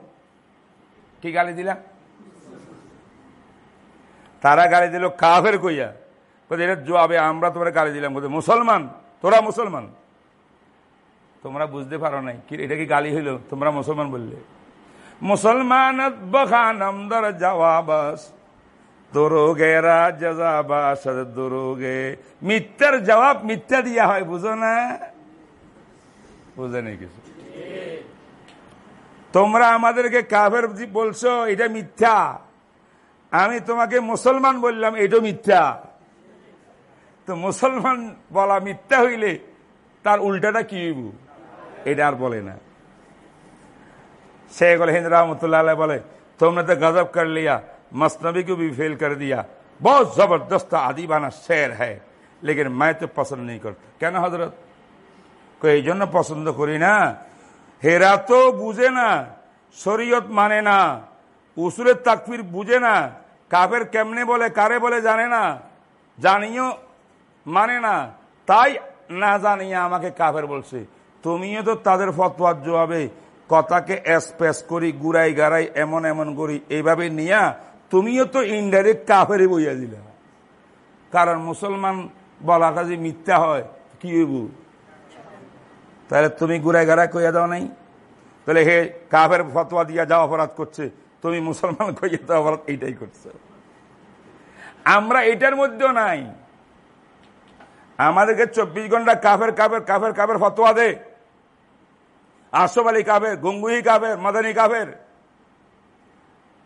কি গালি দিলা? তারা গালি দিল, কাফের কইয়া। এটা জবাবে আমরা তোমরা গালি দিলাম। মুসলমান, তোরা মুসলমান। তোমরা বুঝতে পারো নাই। কি এটা কি গালি হইল? তোমরা মুসলমান বললে। মুসলমান বখানমদর জওয়াবাস। দোরোগে রাজাবাস মিথ্যার জবাব মিথ্যা দিয়া হয়, বুঝো না? বুঝে নেই কিছু। তোমরা আমাদেরকে কাফের বলছো, এটা মিথ্যা। আমি তোমাকে মুসলমান বললাম এটা মিথ্যা। তো মুসলমান বলা মিথ্যা হইলে তার উল্টাটা কি এটা আর বলে না। शेख हिंद रहमतुल्लाह बोले तुमने तो गजब कर लिया मसनबी को भी फेल कर दिया बहुत जबरदस्त आदिबाना शेर है लेकिन मैं तो पसंद नहीं करता কেন হজরত এই জন্য পছন্দ করি না হেরা তো বুঝে না শরীয়ত মানে না উসুলের তাকফির বুঝে না কাফের কেমনে বলে কারে বলে জানে না জানিও মানে না তাই না জানিয়ে আমাকে কাফের বলছে তুমিও তো তাদের ফতোয়ার জবাবে কথাকে এসপেস করি, গুড়াই গাড়াই, এমন এমন করি, এইভাবে নিয়া তুমিও তো ইনডাইরেক্ট কাফেরে বইয়া দিলা। কারণ মুসলমান বলাটা যে মিথ্যা হয়, কি হইব? তাহলে তুমি গুড়াই গাড়াই কইয়া দাও নাই? তাহলে হে কাফের ফতোয়া দিয়া যা অপরাধ করছে, তুমি মুসলমান কইয়া দাও, অপরাধ এইটাই করছ। আমরা এটার মধ্যেও নাই। আমাদেরকে চব্বিশ ঘণ্টা কাফের কাফের কাফের কাফের ফতোয়া দে। আশফ আলী কাফের, গঙ্গুহি কাফের, মাদানী কাফের।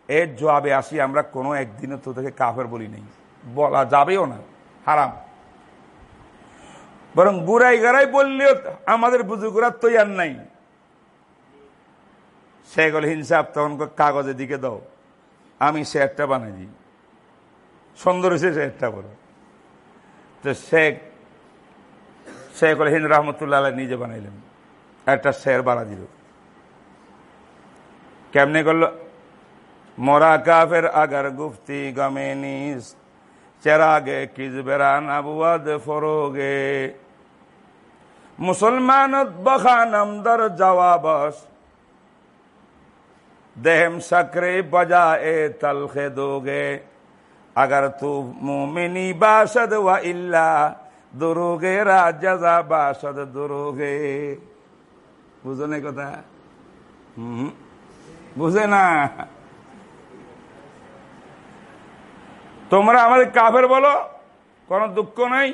এর জবাবে আসি, আমরা কোনো একদিনও তোদেরকে কাফের বলি নেই। বলা যাবেও না, হারাম। বরং গুড়াই গাড়াই বললেও আমাদের বুজুগুরা তৈয়ার নাই। শেখল হিনসাব তখন কাগজের দিকে দাও, আমি শেয়ারটা বানাই দিই। সুন্দর হয়েছে শেয়ারটা বলো। তো শেখ শেখল হিন্দ রহমতুল্লাহ নিজে বানাইলেন। একটা শের বানা দিল। কেমনে করল? মরা কাফের আগার গুফতি গমে নিস চেরাগে কিজবেরান আবুয়াদ ফরোগে। মুসলমানত বখানমদর জবাবস দেহম সক্রে বজা এ তলখে দোগে। اگر তু مومنی বাসদ و الا دروغ را جزا باشد বুঝো না কথা? হম বুঝে না? তোমরা আমাদের কাফের বলো, কোনো দুঃখ নাই,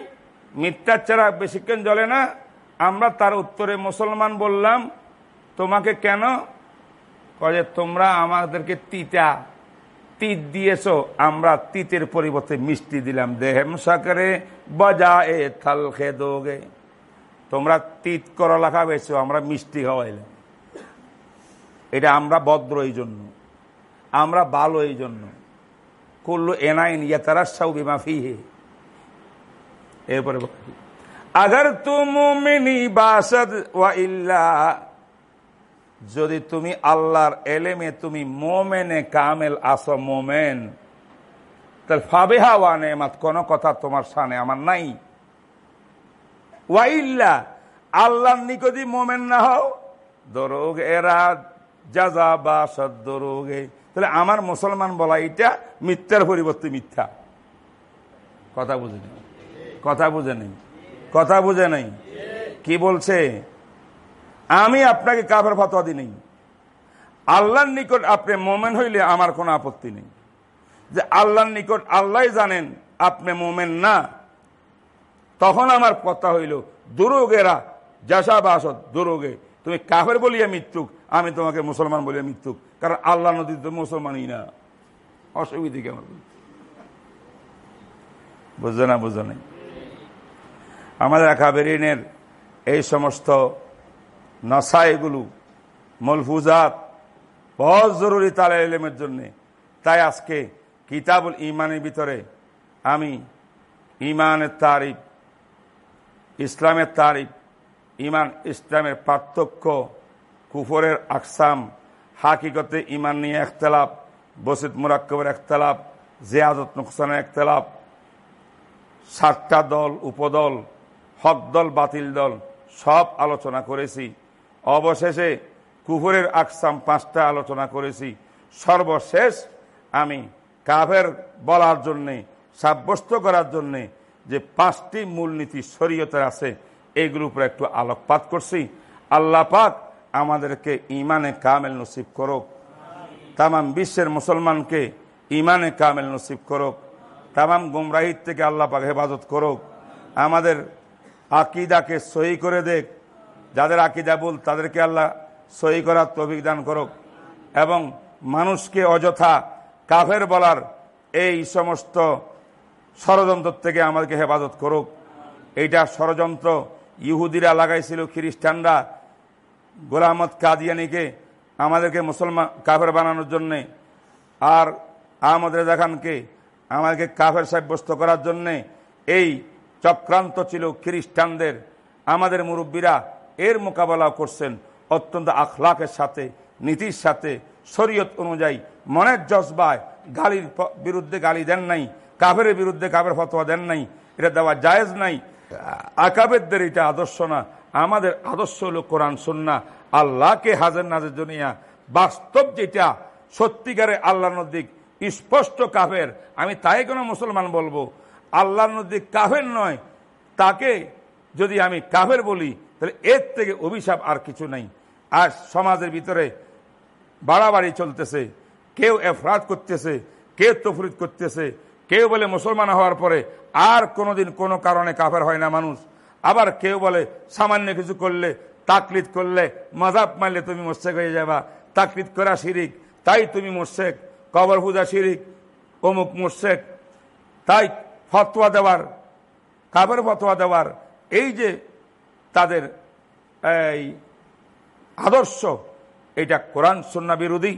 মিথ্যার ছাড়া বেশিক্ষণ জ্বলে না। আমরা তার উত্তরে মুসলমান বললাম, তোমাকে কেন? কয়ে তোমরা আমাদেরকে তিতা, তিত দিয়েছ, আমরা তিতের পরিবর্তে মিষ্টি দিলাম। দেহেম সাকারে বজা এ থাল খে দোগে তোমরা তিত করলা খাবেছো আমরা মিষ্টি খাওয়াইলাম। এটা আমরা ভদ্র এই জন্য, আমরা ভালো এই জন্য। করল এনাইন ইয়াতারা সাউ বিমাফি হে এরপরে আগার বাসদ ওয়া ইল্লা যদি তুমি আল্লাহর এলেমে তুমি মোমেনে কামেল আসো মোমেন, তাহলে ফাবেহা ওয়া মাত কোনো কথা তোমার সানে আমার নাই। ওয়াইল্লা, আল্লাহর নিকটি মোমেন না হও। দরোগ এরা যা যা বা সদ্দরোগে তাহলে আমার মুসলমান বলা এটা মিথ্যার পরিবর্তে মিথ্যা। কথা বুঝে নেই। কথা বুঝে নেই। কথা বুঝে নেই। কি বলছে? আমি আপনাকে কাফের ফতোয়া দি নেই। আল্লাহর নিকট আপনি মোমেন হইলে আমার কোনো আপত্তি নেই। যে আল্লাহর নিকট আল্লাহ জানেন, আপনি মোমেন না। তখন আমার কথা হইল, দুরোগেরা জাসা বাসত দুরোগে। তুমি কাফের বলিয়া মৃত্যুক, আমি তোমাকে মুসলমান বলিয়া মৃত্যুক। কারণ আল্লাহ নদী তো মুসলমানই না। অসুবিধে কেমন বুঝছে না বুঝো নাই? আমাদের আকাবেরিনের এই সমস্ত নশা এগুলো মলফুজাত, বহুত জরুরি তালে এলেমের জন্যে। তাই আজকে কিতাবুল ইমানের ভিতরে আমি ইমানের তারিফ ইসলামের তারিফ ইমান, ইসলামের পার্থক্য, কুফরের আকসাম, হাকিকতে ইমান নিয়ে একতলাপ, বসিত মুরাক্কবের একতলাপ, জিয়াদত নুকসানের একতলাপ, সাতটা দল, উপদল, হক দল, বাতিল দল, সব আলোচনা করেছি। অবশেষে কুফরের আকসাম পাঁচটা আলোচনা করেছি। সর্বশেষ আমি কাফের বলার জন্যে, সাব্যস্ত করার জন্যে যে পাঁচটি মূলনীতি শরীয়তের আছে এইগুলোর উপরে একটু আলোকপাত করছি। আল্লাহ পাক আমাদেরকে ইমানে কামেল নসিব করুক। তামাম বিশ্বের মুসলমানকে ইমানে কামেল নসিব করুক। তামাম গুমরাহির থেকে আল্লাহ পাক হেফাজত করুক। আমাদের আকিদাকে সহি করে দেখ। যাদের আকিদা বল তাদেরকে আল্লাহ সহি করার তভিক দান করুক। এবং মানুষকে অযথা কাফের বলার এই সমস্ত ষড়যন্ত্র থেকে আমাদেরকে হেফাজত করুক। এইটা ষড়যন্ত্র ইহুদিরা লাগাইছিল, খ্রিস্টানরা। গোলামত কাদিয়ানিকে আমাদেরকে মুসলমান, কাফের বানানোর জন্যে। আর আহমদ রেজা খানকে আমাদেরকে কাফের সাব্যস্ত করার জন্যে। এই চক্রান্ত ছিল খ্রিস্টানদের। আমাদের মুরব্বীরা এর মোকাবেলা করছেন। অত্যন্ত আখলাকের সাথে, নীতির সাথে, শরীয়ত অনুযায়ী মনের জজবায় গালির বিরুদ্ধে গালি দেন নাই। কাফের বিরুদ্ধে কাফের ফতোয়া দেন নাই, এটা দেওয়া জায়েজ নাই। আকাবেরদের এটা আদর্শ না। আমাদের আদর্শ হলো কোরআন, সুন্না। আল্লাহকে হাজার নাজের জনিয়া বাস্তব যেটা, সত্যিকারে আল্লাহ নদিক স্পষ্ট কাফের। আমি তাই কোনো মুসলমান বলব আল্লাহ নদিক কাফের নয়। তাকে যদি আমি কাফের বলি, তাহলে এর থেকে অভিশাপ আর কিছু নাই। আর সমাজের ভিতরে বাড়াবাড়ি চলতেছে, কেউ এফরাত করতেছে, কেউ তফরিদ করতেছে কেউ বলে মুসলমান হওয়ার পরে আর কোনোদিন কোনো কারণে কাফের হয় না মানুষ। আবার কেউ বলে সামান্য কিছু করলে, তাকলিদ করলে, মজাব মারলে তুমি মোর্শেক হয়ে যাবা। তাকলিদ করা শিরিক, তাই তুমি মোর্শেক। কবর পূজা শিরিক, অমুক মোর্শেক। তাই ফতোয়া দেওয়ার কাবের ফতোয়া দেওয়ার, এই যে তাদের, এই আদর্শ, এটা কোরআন সুন্না বিরোধী,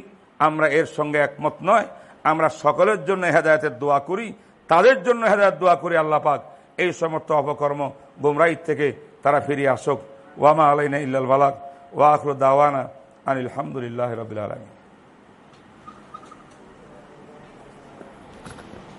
আমরা এর সঙ্গে একমত নয়। আমরা সকলের জন্য হেদায়তের দোয়া করি, তাদের জন্য হেদায়ত দোয়া করি আল্লাহ পাক। এই সমস্ত অপকর্ম গুমরাই থেকে তারা ফিরিয়ে আসুক। ওয়ামা আলাইনা ইল্লাল বালাক ওয়াখরু দাওয়ানা আনিল হামদুলিল্লাহ রবিল আলমী